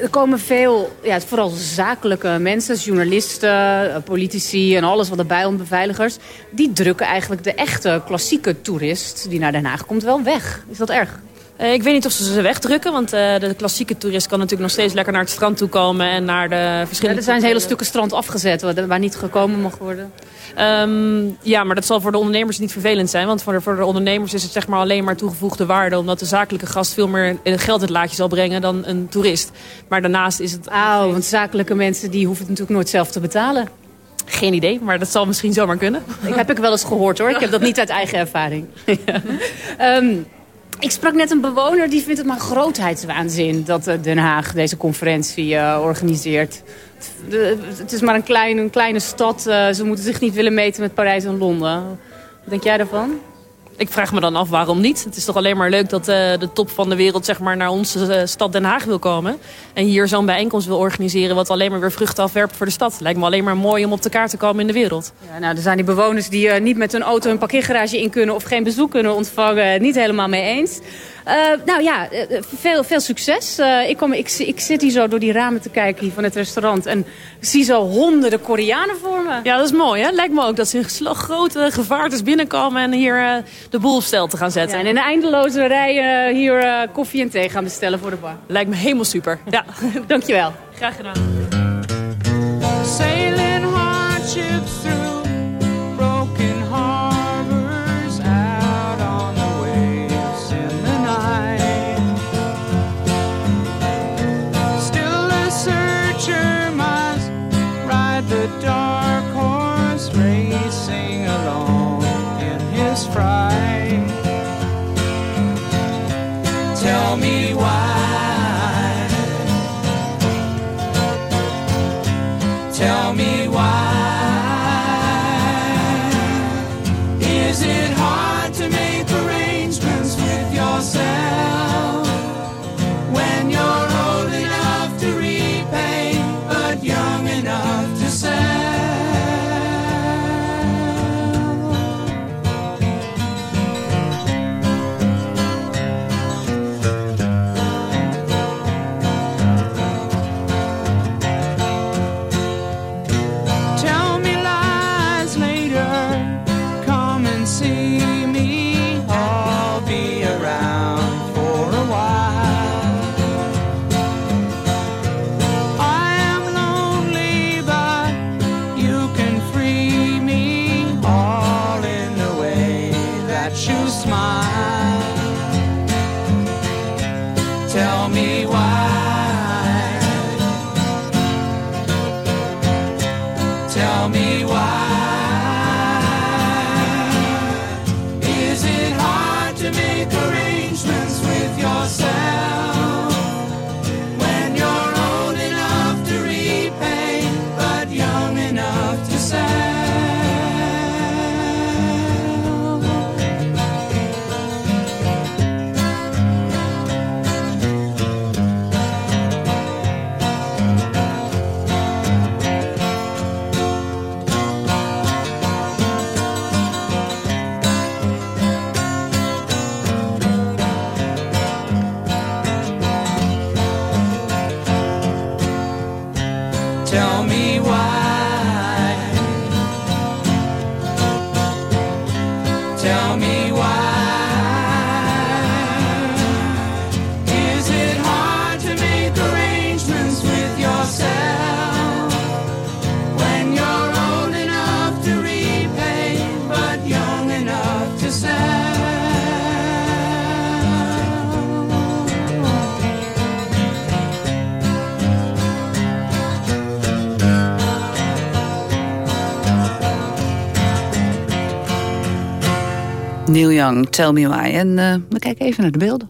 Er komen veel, ja, vooral zakelijke mensen, journalisten, politici en alles wat erbij om beveiligers. Die drukken eigenlijk de echte klassieke toerist die naar Den Haag komt wel weg. Is dat erg? Eh, ik weet niet of ze ze wegdrukken, want uh, de klassieke toerist kan natuurlijk nog steeds lekker naar het strand toe komen en naar de verschillende... er zijn hele stukken strand afgezet waar niet gekomen mag worden. Um, ja, maar dat zal voor de ondernemers niet vervelend zijn, want voor de, voor de ondernemers is het zeg maar alleen maar toegevoegde waarde, omdat de zakelijke gast veel meer geld in het laadje zal brengen dan een toerist. Maar daarnaast is het... Oh, want zakelijke mensen die hoeven het natuurlijk nooit zelf te betalen. Geen idee, maar dat zal misschien zomaar kunnen. Ik heb ik wel eens gehoord hoor. Ik heb dat niet uit eigen ervaring. ja. um, ik sprak net een bewoner die vindt het maar grootheidswaanzin... dat eh, Den Haag deze conferentie uh, organiseert. Het is maar een, klein, een kleine stad. Uh, ze moeten zich niet willen meten met Parijs en Londen. Wat denk jij daarvan? ik vraag me dan af waarom niet. Het is toch alleen maar leuk dat uh, de top van de wereld zeg maar, naar onze uh, stad Den Haag wil komen. En hier zo'n bijeenkomst wil organiseren wat alleen maar weer vruchten afwerpt voor de stad. Lijkt me alleen maar mooi om op de kaart te komen in de wereld. Ja, nou, er zijn die bewoners die uh, niet met hun auto een parkeergarage in kunnen of geen bezoek kunnen ontvangen. Niet helemaal mee eens. Uh, nou ja, veel, veel succes. Ik, kom, ik, ik zit hier zo door die ramen te kijken hier van het restaurant. En zie zo honderden Koreanen voor me. Ja, dat is mooi hè. Lijkt me ook dat ze in grote gevaartes binnenkomen en hier de boel op stel te gaan zetten. Ja, en in een eindeloze rij hier koffie en thee gaan bestellen voor de bar. Lijkt me helemaal super. Ja, dankjewel. Graag gedaan. Sailing hardships Neil Young, Tell Me Why. En uh, we kijken even naar de beelden.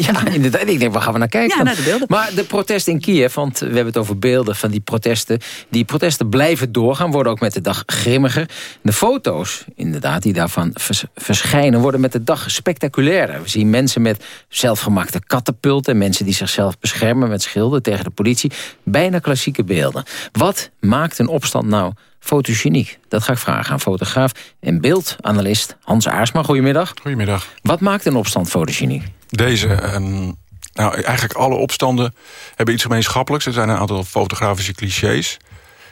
Ja, inderdaad. Ik denk, waar gaan we naar kijken? Ja, naar de beelden. Maar de protesten in Kiev, want we hebben het over beelden van die protesten. Die protesten blijven doorgaan, worden ook met de dag grimmiger. De foto's, inderdaad, die daarvan vers verschijnen... worden met de dag spectaculairder. We zien mensen met zelfgemaakte katapulten... mensen die zichzelf beschermen met schilden tegen de politie. Bijna klassieke beelden. Wat maakt een opstand nou fotogeniek? Dat ga ik vragen aan fotograaf en beeldanalist Hans Aarsma. Goedemiddag. Goedemiddag. Wat maakt een opstand fotogeniek? Deze, een Nou, eigenlijk alle opstanden hebben iets gemeenschappelijks. Er zijn een aantal fotografische clichés.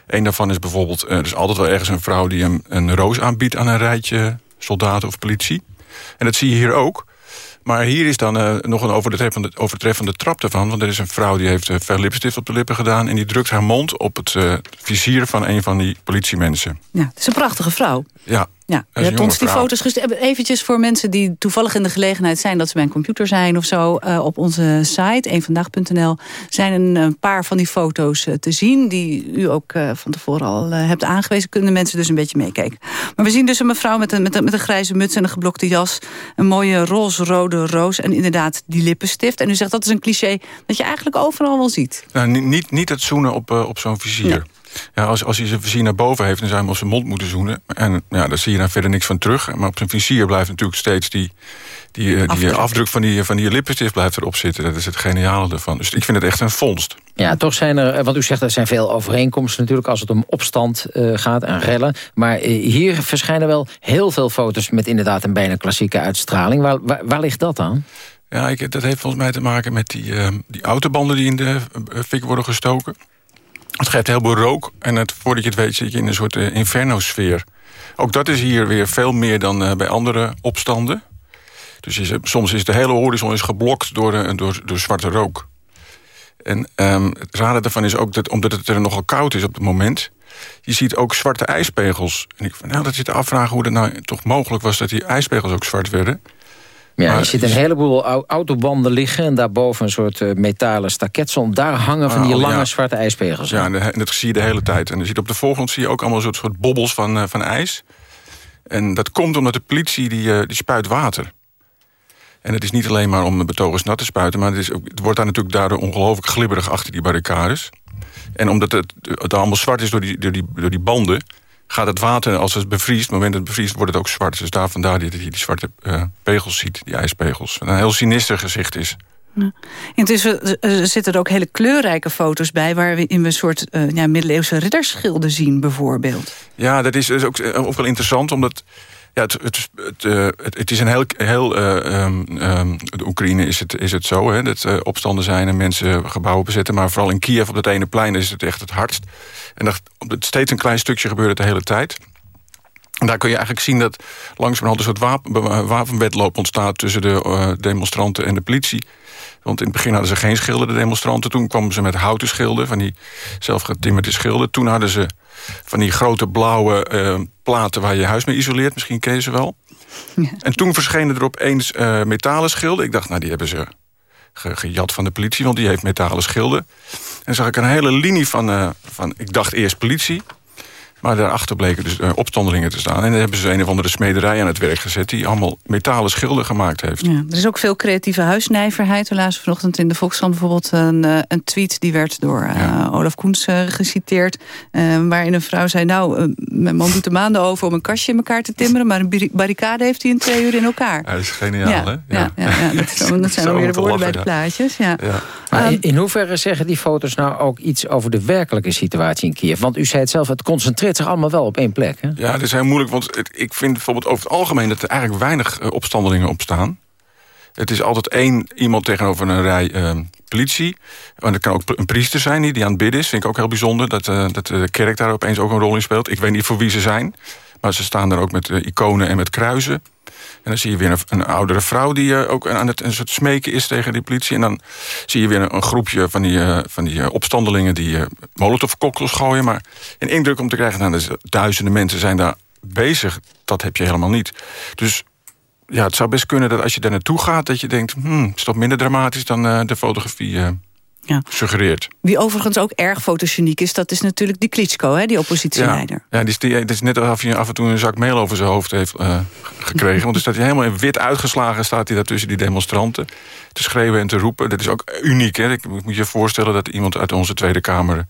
Een daarvan is bijvoorbeeld... eh, er is altijd wel ergens een vrouw die een, een roos aanbiedt... aan een rijtje soldaten of politie. En dat zie je hier ook. Maar hier is dan eh, nog een overtreffende, overtreffende trap ervan. Want er is een vrouw die heeft eh, veel lipstift op de lippen gedaan... en die drukt haar mond op het eh, vizier van een van die politiemensen. Ja, het is een prachtige vrouw. Ja, Ja, je hebt ons die vrouw. foto's gestuurd. Eventjes voor mensen die toevallig in de gelegenheid zijn... dat ze bij een computer zijn of zo. eh, op onze site, eenvandaag.nl... zijn een, een paar van die foto's eh, te zien... die u ook eh, van tevoren al eh, hebt aangewezen. Kunnen mensen dus een beetje meekijken. Maar we zien dus een mevrouw met een, met een, met een grijze muts en een geblokte jas. Een mooie roze-rode roos en inderdaad die lippenstift. En u zegt dat is een cliché dat je eigenlijk overal wel ziet. Nou, ni- niet, niet het zoenen op, eh, op zo'n vizier. Ja, als, als hij zijn vizier naar boven heeft, dan zou hij hem op zijn mond moeten zoenen. En ja, daar zie je dan verder niks van terug. Maar op zijn vizier blijft natuurlijk steeds die, die, eh, die afdruk, afdruk van, die, van die lippenstift blijft erop zitten. Dat is het geniale ervan. Dus ik vind het echt een vondst. Ja, toch zijn er, eh, want u zegt er zijn veel overeenkomsten natuurlijk... als het om opstand eh, gaat en rellen. Maar eh, hier verschijnen wel heel veel foto's... met inderdaad een bijna klassieke uitstraling. Waar, waar, waar ligt dat aan? Ja, ik, dat heeft volgens mij te maken met die, eh, die autobanden die in de eh, fik worden gestoken. Het geeft heel veel rook. En voordat je het weet zit je in een soort eh, inferno-sfeer. Ook dat is hier weer veel meer dan eh, bij andere opstanden. Dus soms is de hele horizon is geblokt door, eh, door zwarte rook. En ehm, het rare daarvan is ook dat, omdat het er nogal koud is op het moment... je ziet ook zwarte ijspegels. En ik van, nou, dat zit te afvragen hoe het nou toch mogelijk was... dat die ijspegels ook zwart werden. Ja, Maar er zit een heleboel au- autobanden liggen... en daarboven een soort eh, metalen staketsel. Daar hangen van die Oh, lange ja. zwarte ijspegels. Ja, en dat zie je de hele tijd. En je ziet op de voorgrond zie je ook allemaal een soort, soort bobbels van, eh, van ijs. En dat komt omdat de politie die, eh, die spuit water. En het is niet alleen maar om de betogers nat te spuiten... maar het, is ook, het wordt daar natuurlijk daardoor ongelooflijk glibberig achter die barricades. En omdat het, het allemaal zwart is door die, door, die, door die banden... gaat het water, als het bevriest, op het moment dat het bevriest... wordt het ook zwart. Dus daar vandaar dat je die, zwarte eh, pegels ziet, die ijspegels. Wat een heel sinister gezicht is. Intussen eh, zitten er ook hele kleurrijke foto's bij... waarin we een soort eh, ja, middeleeuwse ridderschilden zien bijvoorbeeld. Ja, dat is, is ook, eh, ook wel interessant, omdat... Ja, het, het, eh, het, het is een heel... heel eh, ehm, ehm, de Oekraïne is het, is het zo, hè, dat eh, opstanden zijn en mensen gebouwen bezetten. Maar vooral in Kiev op dat ene plein is het echt het hardst. En dat, steeds een klein stukje gebeurt het de hele tijd. En daar kun je eigenlijk zien dat langzamerhand een soort wapen, wapenwedloop ontstaat... tussen de demonstranten en de politie. Want in het begin hadden ze geen schilden, de demonstranten. Toen kwamen ze met houten schilden, van die zelfgetimmerde schilden. Toen hadden ze van die grote blauwe eh, platen waar je je huis mee isoleert. Misschien ken je ze wel. En toen verschenen er opeens eh, metalen schilden. Ik dacht, nou, die hebben ze ge- gejat van de politie, want die heeft metalen schilden. En zag ik een hele linie van, eh, van ik dacht eerst politie... Maar daarachter bleken dus eh, opstandelingen te staan. En dan hebben ze een of andere smederij aan het werk gezet... die allemaal metalen schilden gemaakt heeft. Ja, er is ook veel creatieve huisnijverheid. We lazen vanochtend in de Volkskrant bijvoorbeeld een, eh, een tweet... die werd door eh, Olaf Koens geciteerd. eh, waarin een vrouw zei... nou, mijn man doet er maanden over om een kastje in elkaar te timmeren... maar een barricade heeft hij in twee uur in elkaar. Ja, dat is geniaal, ja, hè? Ja, ja, ja, dat, is dat zijn Zo dan weer om de woorden bij de plaatjes. Ja. Maar Ehm, in, in hoeverre zeggen die foto's nou ook iets over de werkelijke situatie in Kiev? Want u zei het zelf, het concentreert zich allemaal wel op één plek. Hè? Ja, dat is heel moeilijk, want het- ik vind bijvoorbeeld over het algemeen... dat er eigenlijk weinig eh, opstandelingen op staan. Het is altijd één iemand tegenover een rij eh, politie. En dat kan ook een priester zijn die, aan het bidden is. Vind ik ook heel bijzonder dat, eh, dat de kerk daar opeens ook een rol in speelt. Ik weet niet voor wie ze zijn, maar ze staan daar ook met iconen en met kruisen. En dan zie je weer een, een oudere vrouw die eh, ook aan het een soort smeken is tegen die politie. En dan zie je weer een, groepje van die, eh, van die eh, opstandelingen die uh, molotovcocktails gooien. Maar een indruk om te krijgen, nou, dus duizenden mensen zijn daar bezig. Dat heb je helemaal niet. Dus ja, het zou best kunnen dat als je daar naartoe gaat... dat je denkt, hmm, het is toch minder dramatisch dan de fotografie Ja. suggereert. Wie overigens ook erg fotogeniek is... dat is natuurlijk die Klitschko, hè, die oppositieleider. Ja, die is, die, het is net alsof hij af en toe een zak meel over zijn hoofd heeft eh, gekregen. Want dan staat hij helemaal in wit uitgeslagen... staat hij daar tussen die demonstranten te schreeuwen en te roepen. Dat is ook uniek. Hè? Ik moet je voorstellen dat iemand uit onze Tweede Kamer...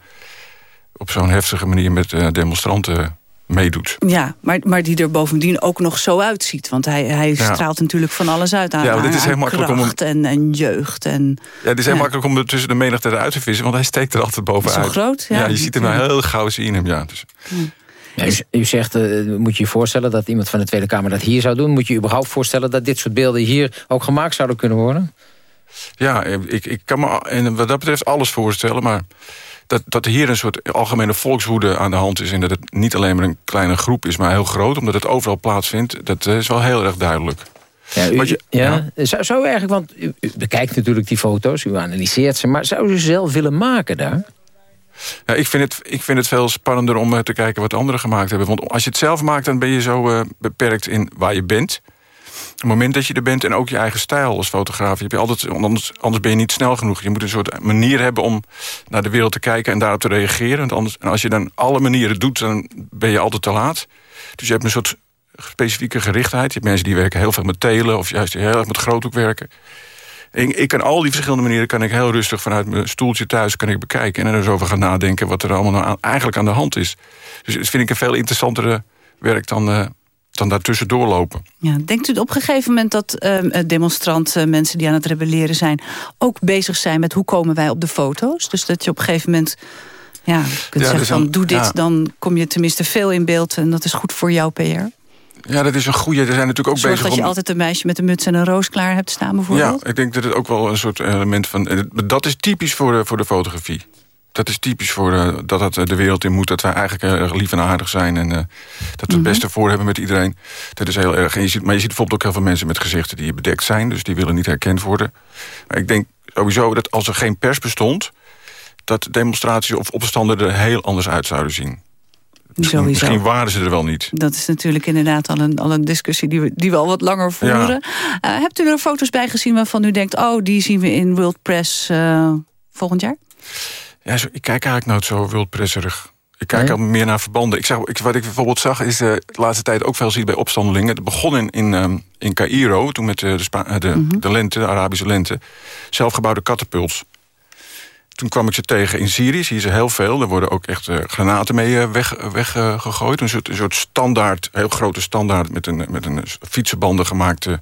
op zo'n heftige manier met eh, demonstranten meedoet. Ja, maar, maar die er bovendien ook nog zo uitziet. Want hij, hij Ja. straalt natuurlijk van alles uit aan, Ja, dit aan- is heel aan makkelijk om en, en jeugd. En, Ja, het is heel makkelijk om er tussen de menigte eruit te vissen... want hij steekt er altijd bovenuit. Zo groot, ja. je ziet hem nou heel gauw zien hem, ja. Dus, Ja, u, u zegt, eh, moet je je voorstellen dat iemand van de Tweede Kamer dat hier zou doen? Moet je je überhaupt voorstellen dat dit soort beelden hier ook gemaakt zouden kunnen worden? ja, ik, ik kan me en wat dat betreft alles voorstellen... maar dat, dat hier een soort algemene volkswoede aan de hand is... en dat het niet alleen maar een kleine groep is, maar heel groot... omdat het overal plaatsvindt, dat is wel heel erg duidelijk. Ja, u, je- ja, Zou, zou eigenlijk, want u, u bekijkt natuurlijk die foto's, u analyseert ze... maar zou u ze zelf willen maken daar? Ja, ik, vind het, ik vind het veel spannender om eh, te kijken wat anderen gemaakt hebben. Want als je het zelf maakt, dan ben je zo eh, beperkt in waar je bent. Het moment dat je er bent en ook je eigen stijl als fotograaf... Je altijd, anders, anders ben je niet snel genoeg. Je moet een soort manier hebben om naar de wereld te kijken... en daarop te reageren. Want anders, en als je dan alle manieren doet, dan ben je altijd te laat. Dus je hebt een soort specifieke gerichtheid. Je hebt mensen die werken heel veel met telen... of juist heel erg met groothoek werken. Ik, ik kan al die verschillende manieren kan ik heel rustig vanuit mijn stoeltje thuis kan ik bekijken en er eens over gaan nadenken wat er allemaal nou aan- eigenlijk aan de hand is. Dus dat vind ik een veel interessantere werk dan, eh, dan daartussen doorlopen. Ja, denkt u op een gegeven moment dat ehm, demonstranten, mensen die aan het rebelleren zijn... ook bezig zijn met hoe komen wij op de foto's? Dus dat je op een gegeven moment ja, kunt Ja, zeggen dus van doe dit... ja. dan kom je tenminste veel in beeld en dat is goed voor jouw PR. Ja, dat is een goede. Er zijn natuurlijk ook Zorg bezig dat je om... altijd een meisje met een muts en een roos klaar hebt staan bijvoorbeeld. Ja, ik denk dat het ook wel een soort element van... eh, Dat is typisch voor de, voor de fotografie. Dat is typisch voor eh, dat het eh, de wereld in moet. Dat wij eigenlijk heel erg lief en aardig zijn. En eh, dat we Mhm. het beste voor hebben met iedereen. Dat is heel erg. En je ziet, maar je ziet bijvoorbeeld ook heel veel mensen met gezichten die bedekt zijn. Dus die willen niet herkend worden. Maar ik denk sowieso dat als er geen pers bestond... dat demonstraties of opstanden er heel anders uit zouden zien. Misschien, waren ze er wel niet. Dat is natuurlijk inderdaad al een, al een discussie die we, die we al wat langer voeren. Hebt u er foto's bij gezien waarvan u denkt... oh, die zien we in World Press volgend jaar? Ja, zo, ik kijk eigenlijk nooit zo wildpresserig. Ik kijk Nee? al meer naar verbanden. Ik zag, ik, wat ik bijvoorbeeld zag is eh, de laatste tijd ook veel ziet bij opstandelingen. Het begon in, in, ehm, in Cairo, toen met eh, de, eh, de, de lente, de Arabische lente. Zelfgebouwde kattenpuls. Toen kwam ik ze tegen in Syrië, zie je ze heel veel. Er worden ook echt granaten mee eh, weggegooid. Weg, gegooid. een, soort, een soort standaard, heel grote standaard... met een, met een fietsenbanden gemaakte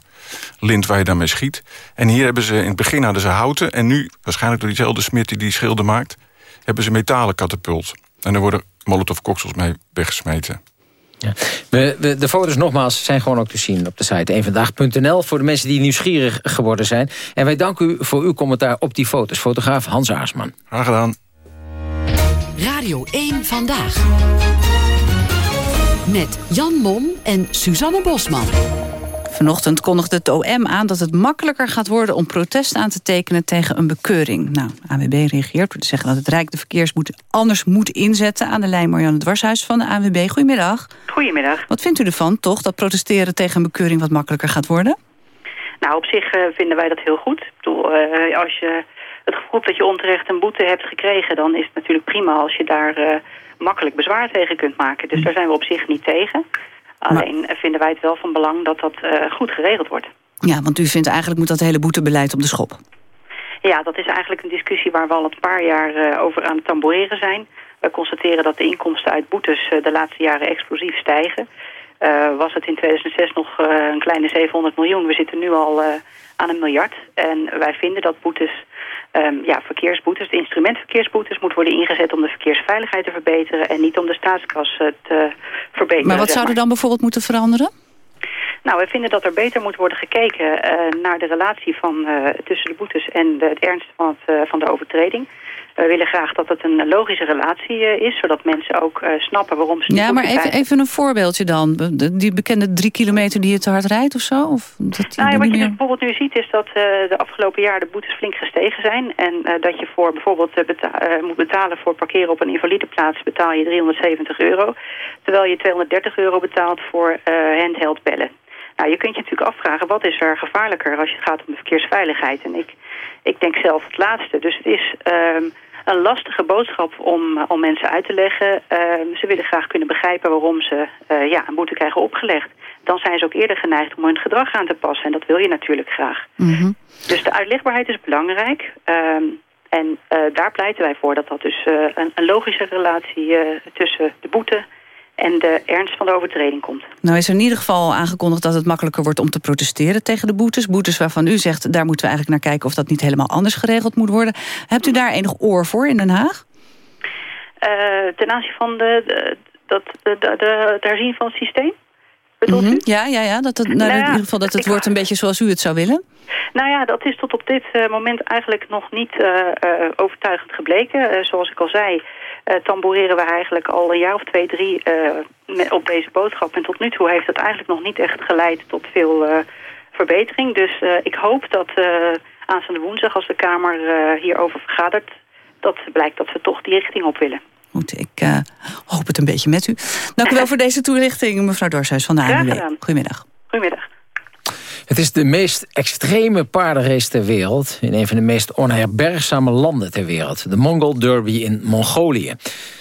lint waar je daarmee schiet. En hier hebben ze, in het begin hadden ze houten... en nu, waarschijnlijk door diezelfde smid die die schilden maakt... hebben ze metalen katapult. En er worden molotov-koksels mee weggesmeten. We, we- de foto's nogmaals zijn gewoon ook te zien op de site eenvandaag.nl... voor de mensen die nieuwsgierig geworden zijn. En wij danken u voor uw commentaar op die foto's. Fotograaf Hans Aarsman. Graag gedaan. Radio 1 Vandaag. Met Jan Mom en Suzanne Bosman. Vanochtend kondigde het OM aan dat het makkelijker gaat worden... om protest aan te tekenen tegen een bekeuring. Nou, ANWB reageert door te zeggen dat het Rijk de verkeersboete anders moet inzetten... aan de lijn Marianne Dwarshuis van de ANWB. Goedemiddag. Goedemiddag. Wat vindt u ervan, toch, dat protesteren tegen een bekeuring... wat makkelijker gaat worden? Nou, op zich eh, vinden wij dat heel goed. Ik bedoel, eh, als je het gevoel hebt dat je onterecht een boete hebt gekregen... dan is het natuurlijk prima als je daar eh, makkelijk bezwaar tegen kunt maken. Dus daar zijn we op zich niet tegen. Alleen vinden wij het wel van belang dat dat eh, goed geregeld wordt. Ja, want u vindt eigenlijk moet dat hele boetebeleid op de schop. Ja, dat is eigenlijk een discussie waar we al een paar jaar eh, over aan het tamboureren zijn. We constateren dat de inkomsten uit boetes eh, de laatste jaren explosief stijgen. Was het in 2006 nog een kleine 700 miljoen. We zitten nu al aan een miljard. En wij vinden dat boetes, ehm, ja, verkeersboetes, de instrument verkeersboetes... moet worden ingezet om de verkeersveiligheid te verbeteren... en niet om de staatskas eh, te verbeteren. Maar wat zou er dan bijvoorbeeld moeten veranderen? Nou, we vinden dat er beter moet worden gekeken eh, naar de relatie van, eh, tussen de boetes en de, het ernst van, het, van de overtreding. We willen graag dat het een logische relatie eh, is, zodat mensen ook eh, snappen waarom ze... Ja, maar even, even een voorbeeldje dan. Die bekende drie kilometer die je te hard rijdt of zo? Of dat Nou ja, wat je dus bijvoorbeeld nu ziet is dat eh, de afgelopen jaar de boetes flink gestegen zijn. En dat je voor bijvoorbeeld beta- moet betalen voor parkeren op een invalideplaats betaal je 370 euro. Terwijl je 230 euro betaalt voor handheld bellen. Nou, je kunt je natuurlijk afvragen wat is er gevaarlijker als het gaat om de verkeersveiligheid. En ik, ik denk zelf het laatste. Dus het is ehm, een lastige boodschap om, om mensen uit te leggen. Ehm, ze willen graag kunnen begrijpen waarom ze eh, ja, een boete krijgen opgelegd. Dan zijn ze ook eerder geneigd om hun gedrag aan te passen. En dat wil je natuurlijk graag. Dus de uitlegbaarheid is belangrijk. Ehm, en eh, daar pleiten wij voor dat dat dus eh, een, een logische relatie tussen de boete en de ernst van de overtreding komt. Nou is er in ieder geval aangekondigd dat het makkelijker wordt om te protesteren tegen de boetes. Boetes waarvan u zegt, daar moeten we eigenlijk naar kijken of dat niet helemaal anders geregeld moet worden. Hebt u daar enig oor voor in Den Haag? Eh, ten aanzien van de, de, dat, de, de, de- het herzien van het systeem? Mhm. Ja, ja, ja. Dat het, nou, Nou ja, in ieder geval dat het wordt een beetje zoals u het zou willen. Nou ja, dat is tot op dit eh, moment eigenlijk nog niet eh, overtuigend gebleken. Zoals ik al zei, eh tamboureren we eigenlijk al een jaar of twee, drie eh, met- op deze boodschap. En tot nu toe heeft het eigenlijk nog niet echt geleid tot veel eh, verbetering. Dus ik hoop dat aanstaande woensdag, als de Kamer hierover vergadert... dat blijkt dat we toch die richting op willen. Goed, ik eh, hoop het een beetje met u. Dank u wel voor deze toelichting, mevrouw Dorshuis van de ANWB. Goedemiddag. Goedemiddag. Het is de meest extreme paardenrace ter wereld... in een van de meest onherbergzame landen ter wereld. De Mongol Derby in Mongolië.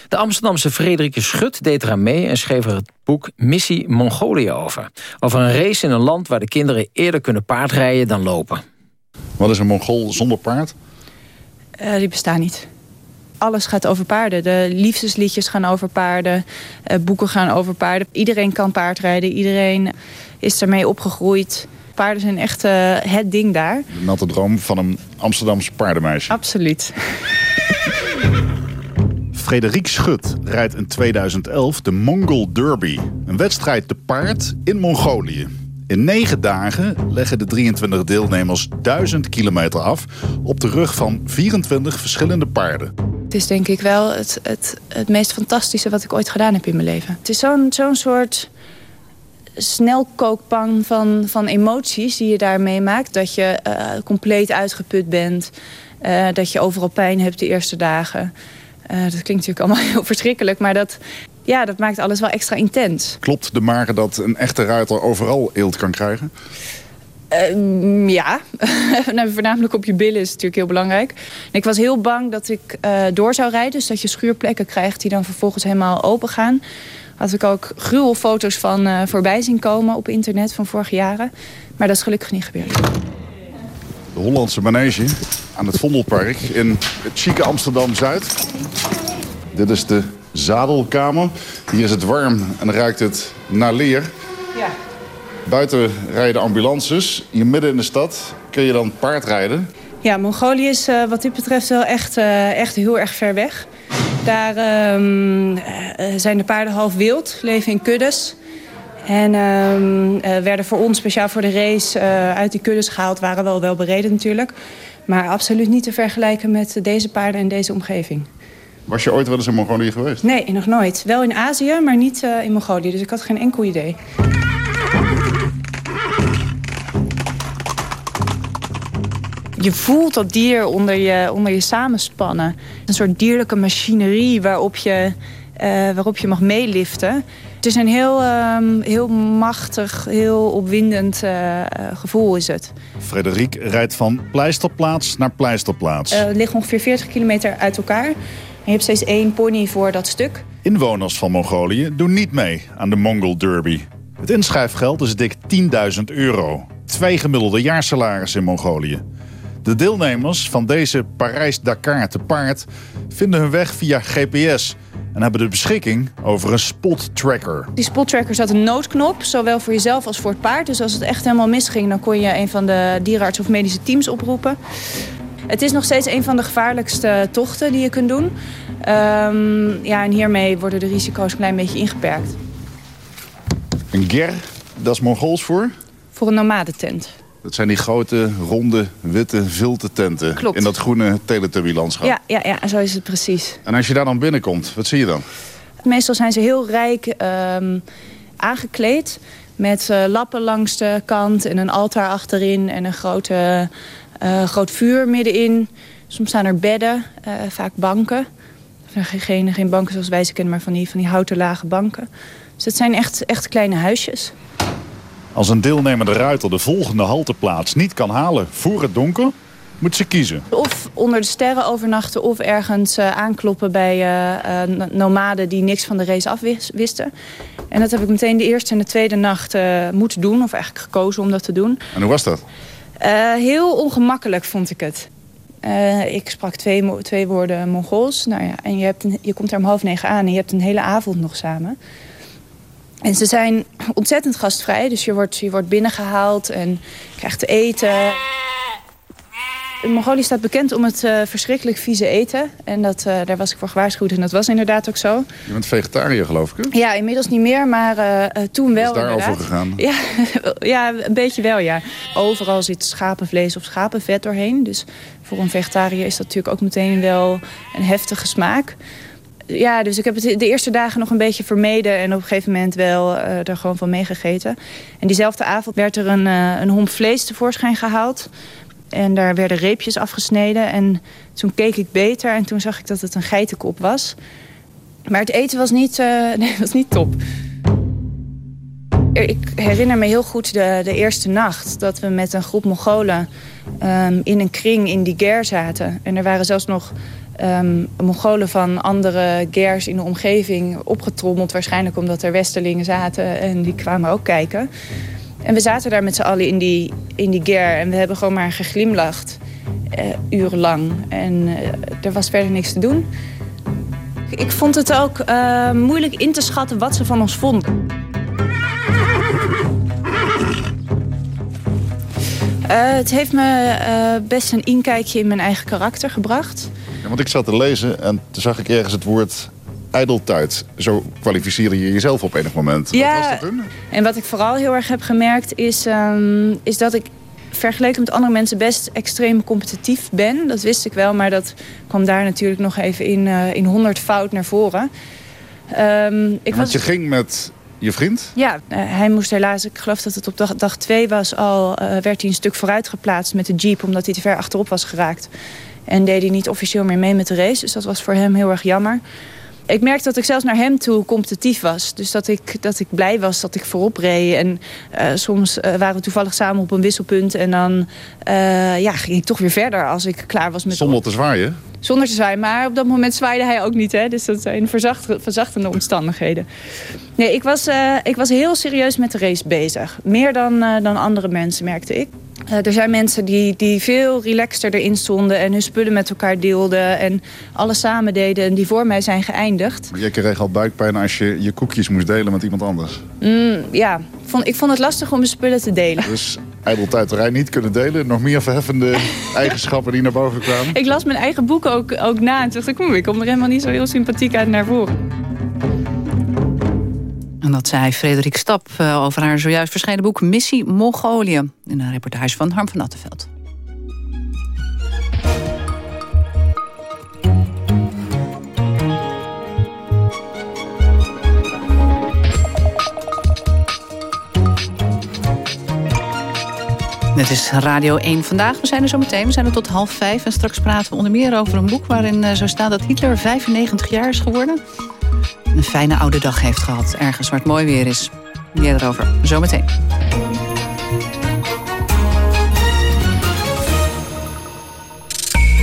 De Amsterdamse Frederike Schut deed eraan mee... en schreef er het boek Missie Mongolië over. Over een race in een land waar de kinderen eerder kunnen paardrijden dan lopen. Wat is een Mongool zonder paard? Eh, die bestaan niet. Alles gaat over paarden. De liefdesliedjes gaan over paarden. eh, boeken gaan over paarden. Iedereen kan paardrijden. Iedereen is ermee opgegroeid. Paarden zijn echt eh, het ding daar. De natte droom van een Amsterdamse paardenmeisje. Absoluut. Frederik Schut rijdt in 2011 de Mongol Derby. Een wedstrijd te paard in Mongolië. In negen dagen leggen de 23 deelnemers 1000 kilometer af... op de rug van 24 verschillende paarden. Het is denk ik wel het, het, het meest fantastische wat ik ooit gedaan heb in mijn leven. Het is zo'n zo'n soort snelkookpan van, van emoties die je daar meemaakt. Dat je eh, compleet uitgeput bent. eh, dat je overal pijn hebt de eerste dagen. Eh, dat klinkt natuurlijk allemaal heel verschrikkelijk. Maar dat, ja, dat maakt alles wel extra intens. Klopt de mare dat een echte ruiter overal eelt kan krijgen? Ehm, ja, nou, voornamelijk op je billen is natuurlijk heel belangrijk. En ik was heel bang dat ik door zou rijden. Dus dat je schuurplekken krijgt die dan vervolgens helemaal open gaan. Had ik ook gruwelfoto's van eh, voorbij zien komen op internet van vorige jaren. Maar dat is gelukkig niet gebeurd. De Hollandse manege aan het Vondelpark in het chique Amsterdam-Zuid. Dit is de zadelkamer. Hier is het warm en ruikt het naar leer. Ja. Buiten rijden de ambulances. Hier midden in de stad kun je dan paardrijden. Ja, Mongolië is eh, wat dit betreft wel echt, eh, echt heel erg ver weg. Daar ehm, eh, zijn de paarden half wild, leven in kuddes. En ehm, eh, werden voor ons speciaal voor de race eh, uit die kuddes gehaald. Waren wel wel bereden natuurlijk. Maar absoluut niet te vergelijken met deze paarden in deze omgeving. Was je ooit wel eens in Mongolië geweest? Nee, nog nooit. Wel in Azië, maar niet in Mongolië. Dus ik had geen enkel idee. Je voelt dat dier onder je, onder je samenspannen. Een soort dierlijke machinerie waarop je, eh, waarop je mag meeliften. Het is een heel, ehm, heel machtig, heel opwindend eh, eh, gevoel is het. Frederik rijdt van pleisterplaats naar pleisterplaats. Eh, het ligt ongeveer 40 kilometer uit elkaar. En je hebt steeds één pony voor dat stuk. Inwoners van Mongolië doen niet mee aan de Mongol Derby. Het inschrijfgeld is dik 10.000 euro. Twee gemiddelde jaarsalaris in Mongolië. De deelnemers van deze Parijs-Dakar te paard vinden hun weg via GPS... en hebben de beschikking over een spot-tracker. Die spottracker zat een noodknop, zowel voor jezelf als voor het paard. Dus als het echt helemaal misging, dan kon je een van de dierenarts of medische teams oproepen. Het is nog steeds een van de gevaarlijkste tochten die je kunt doen. Ehm, ja, en hiermee worden de risico's een klein beetje ingeperkt. Een ger, dat is Mongools voor? Voor een nomadentent. Dat zijn die grote, ronde, witte, vilte tenten... Klopt. in dat groene Teletubby-landschap. Ja, ja, ja, zo is het precies. En als je daar dan binnenkomt, wat zie je dan? Meestal zijn ze heel rijk ehm, aangekleed. Met eh, lappen langs de kant en een altaar achterin en een grote, eh, groot vuur middenin. Soms staan er bedden, eh, vaak banken. Geen, geen banken zoals wij ze kennen, maar van die, van die houten lage banken. Dus het zijn echt, echt kleine huisjes. Als een deelnemende ruiter de volgende halteplaats niet kan halen voor het donker... moet ze kiezen. Of onder de sterren overnachten of ergens eh, aankloppen bij eh, eh, nomaden die niks van de race afwisten. En dat heb ik meteen de eerste en de tweede nacht eh, moeten doen, of eigenlijk gekozen om dat te doen. En hoe was dat? Eh, heel ongemakkelijk vond ik het. Eh, ik sprak twee, twee woorden Mongols. Nou ja, en je, hebt een- je komt er om half negen aan en je hebt een hele avond nog samen. En ze zijn ontzettend gastvrij. Dus je wordt, je wordt binnengehaald en krijgt te eten. Mongolië staat bekend om het uh, verschrikkelijk vieze eten. En dat, uh, daar was ik voor gewaarschuwd en dat was inderdaad ook zo. Je bent vegetariër geloof ik? Ja, inmiddels niet meer, maar uh, toen wel. Is daarover gegaan? Ja, ja, een beetje wel, ja. Overal zit schapenvlees of schapenvet doorheen. Dus voor een vegetariër is dat natuurlijk ook meteen wel een heftige smaak. Ja, dus ik heb het de eerste dagen nog een beetje vermeden... en op een gegeven moment wel uh, er gewoon van meegegeten. En diezelfde avond werd er een, uh, een vlees tevoorschijn gehaald. En daar werden reepjes afgesneden. En toen keek ik beter en toen zag ik dat het een geitenkop was. Maar het eten was niet, uh, nee, was niet top. Ik herinner me heel goed de, de eerste nacht... dat we met een groep Mongolen um, in een kring in die ger zaten. En er waren zelfs nog um, Mongolen van andere gers in de omgeving opgetrommeld. Waarschijnlijk omdat er Westerlingen zaten en die kwamen ook kijken. En we zaten daar met z'n allen in die, in die ger en we hebben gewoon maar geglimlacht. Uh, urenlang. En uh, er was verder niks te doen. Ik vond het ook uh, moeilijk in te schatten wat ze van ons vonden. Het heeft me best een inkijkje in mijn eigen karakter gebracht. Ja, want ik zat te lezen en toen zag ik ergens het woord ijdeltuit. Zo kwalificeerde je jezelf op enig moment. Ja, wat was dat toen? en wat ik vooral heel erg heb gemerkt is, um, is dat ik vergeleken met andere mensen best extreem competitief ben. Dat wist ik wel, maar dat kwam daar natuurlijk nog even in, uh, in 100 fout naar voren. Um, ik Want was... je ging met je vriend? Ja, uh, hij moest helaas, ik geloof dat het op dag, dag twee was al... Uh, werd hij een stuk vooruit geplaatst met de jeep... omdat hij te ver achterop was geraakt. En deed hij niet officieel meer mee met de race. Dus dat was voor hem heel erg jammer. Ik merkte dat ik zelfs naar hem toe competitief was. Dus dat ik, dat ik blij was dat ik voorop reed. En uh, soms uh, waren we toevallig samen op een wisselpunt. En dan uh, ja, ging ik toch weer verder als ik klaar was met... Zonder te zwaaien? Zonder te zwaaien, maar op dat moment zwaaide hij ook niet. Hè? Dus dat zijn verzacht, verzachtende omstandigheden. Nee, ik was, ik was heel serieus met de race bezig. Meer dan, dan andere mensen, merkte ik. Uh, er zijn mensen die, die veel relaxter erin stonden... en hun spullen met elkaar deelden en alles samen deden... en die voor mij zijn geëindigd. Maar je kreeg al buikpijn als je je koekjes moest delen met iemand anders. Mm, ja, vond, ik vond het lastig om mijn spullen te delen. Dus ijdeltuiterij niet kunnen delen? Nog meer verheffende eigenschappen die naar boven kwamen? Ik las mijn eigen boek ook, ook na en dacht ik... ik kom er helemaal niet zo heel sympathiek uit naar voren. Dat zei Frederik Stap over haar zojuist verschenen boek Missie Mongolië. In een reportage van Harm van Attenveld. Dit is Radio 1 vandaag. We zijn er zo meteen. We zijn er tot half vijf. En straks praten we onder meer over een boek... waarin zo staat dat Hitler 95 jaar is geworden een fijne oude dag heeft gehad. Ergens waar het mooi weer is. Meer erover zometeen.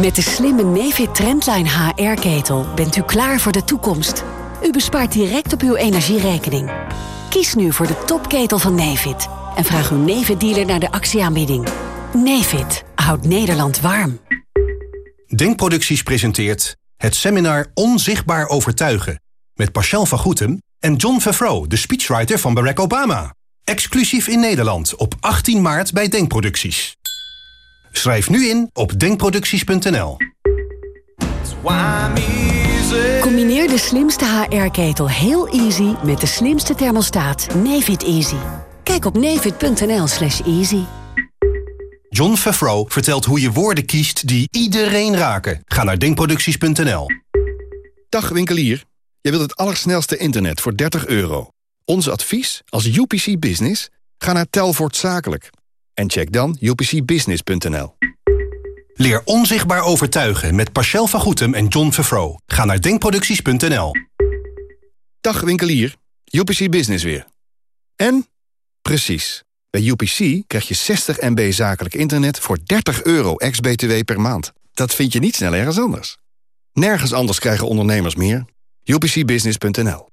Met de slimme Nefit Trendline HR-ketel bent u klaar voor de toekomst. U bespaart direct op uw energierekening. Kies nu voor de topketel van Nefit. En vraag uw Nefit-dealer naar de actieaanbieding. Nefit houdt Nederland warm. Denkproducties presenteert het seminar Onzichtbaar Overtuigen... met Pascal van Goetem en John Favreau, de speechwriter van Barack Obama. Exclusief in Nederland op 18 maart bij Denkproducties. Schrijf nu in op denkproducties.nl. Combineer de slimste HR-ketel heel easy met de slimste thermostaat Nefit Easy. Kijk op nefit.nl slash easy. John Favreau vertelt hoe je woorden kiest die iedereen raken. Ga naar denkproducties.nl. Dag winkelier. Jij wilt het allersnelste internet voor 30 euro. Ons advies als UPC Business? Ga naar Telvoort Zakelijk. En check dan upcbusiness.nl. Leer onzichtbaar overtuigen met Pascal van Goetem en John Favreau. Ga naar denkproducties.nl. Dag winkelier, UPC Business weer. En? Precies. Bij UPC krijg je 60 MB zakelijk internet voor 30 euro ex-BTW per maand. Dat vind je niet snel ergens anders. Nergens anders krijgen ondernemers meer. UPCbusiness.nl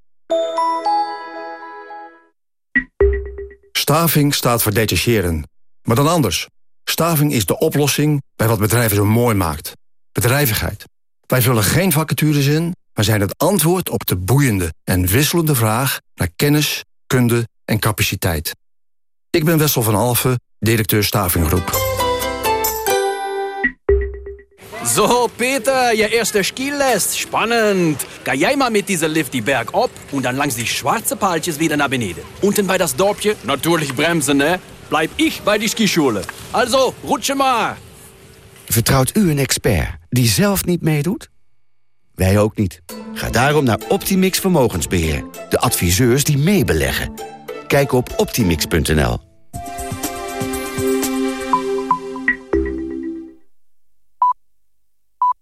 Staving staat voor detacheren. Maar dan anders. Staving is de oplossing bij wat bedrijven zo mooi maakt. Bedrijvigheid. Wij vullen geen vacatures in, maar zijn het antwoord op de boeiende en wisselende vraag naar kennis, kunde en capaciteit. Ik ben Wessel van Alfen, directeur Stavinggroep. So, Peter, je eerste Skilest. Spannend. Ga jij maar mit dieser Lift die Berg op und dann langs die schwarze Paaltjes wieder naar beneden. Unten bei das Dorpje, natürlich bremsen, ne? Bleib ich bei die Skischule. Also, rutsche maar. Vertrouwt u een expert die zelf niet meedoet? Wij ook niet. Ga daarom naar Optimix Vermogensbeheer. De adviseurs die meebeleggen. Kijk op optimix.nl.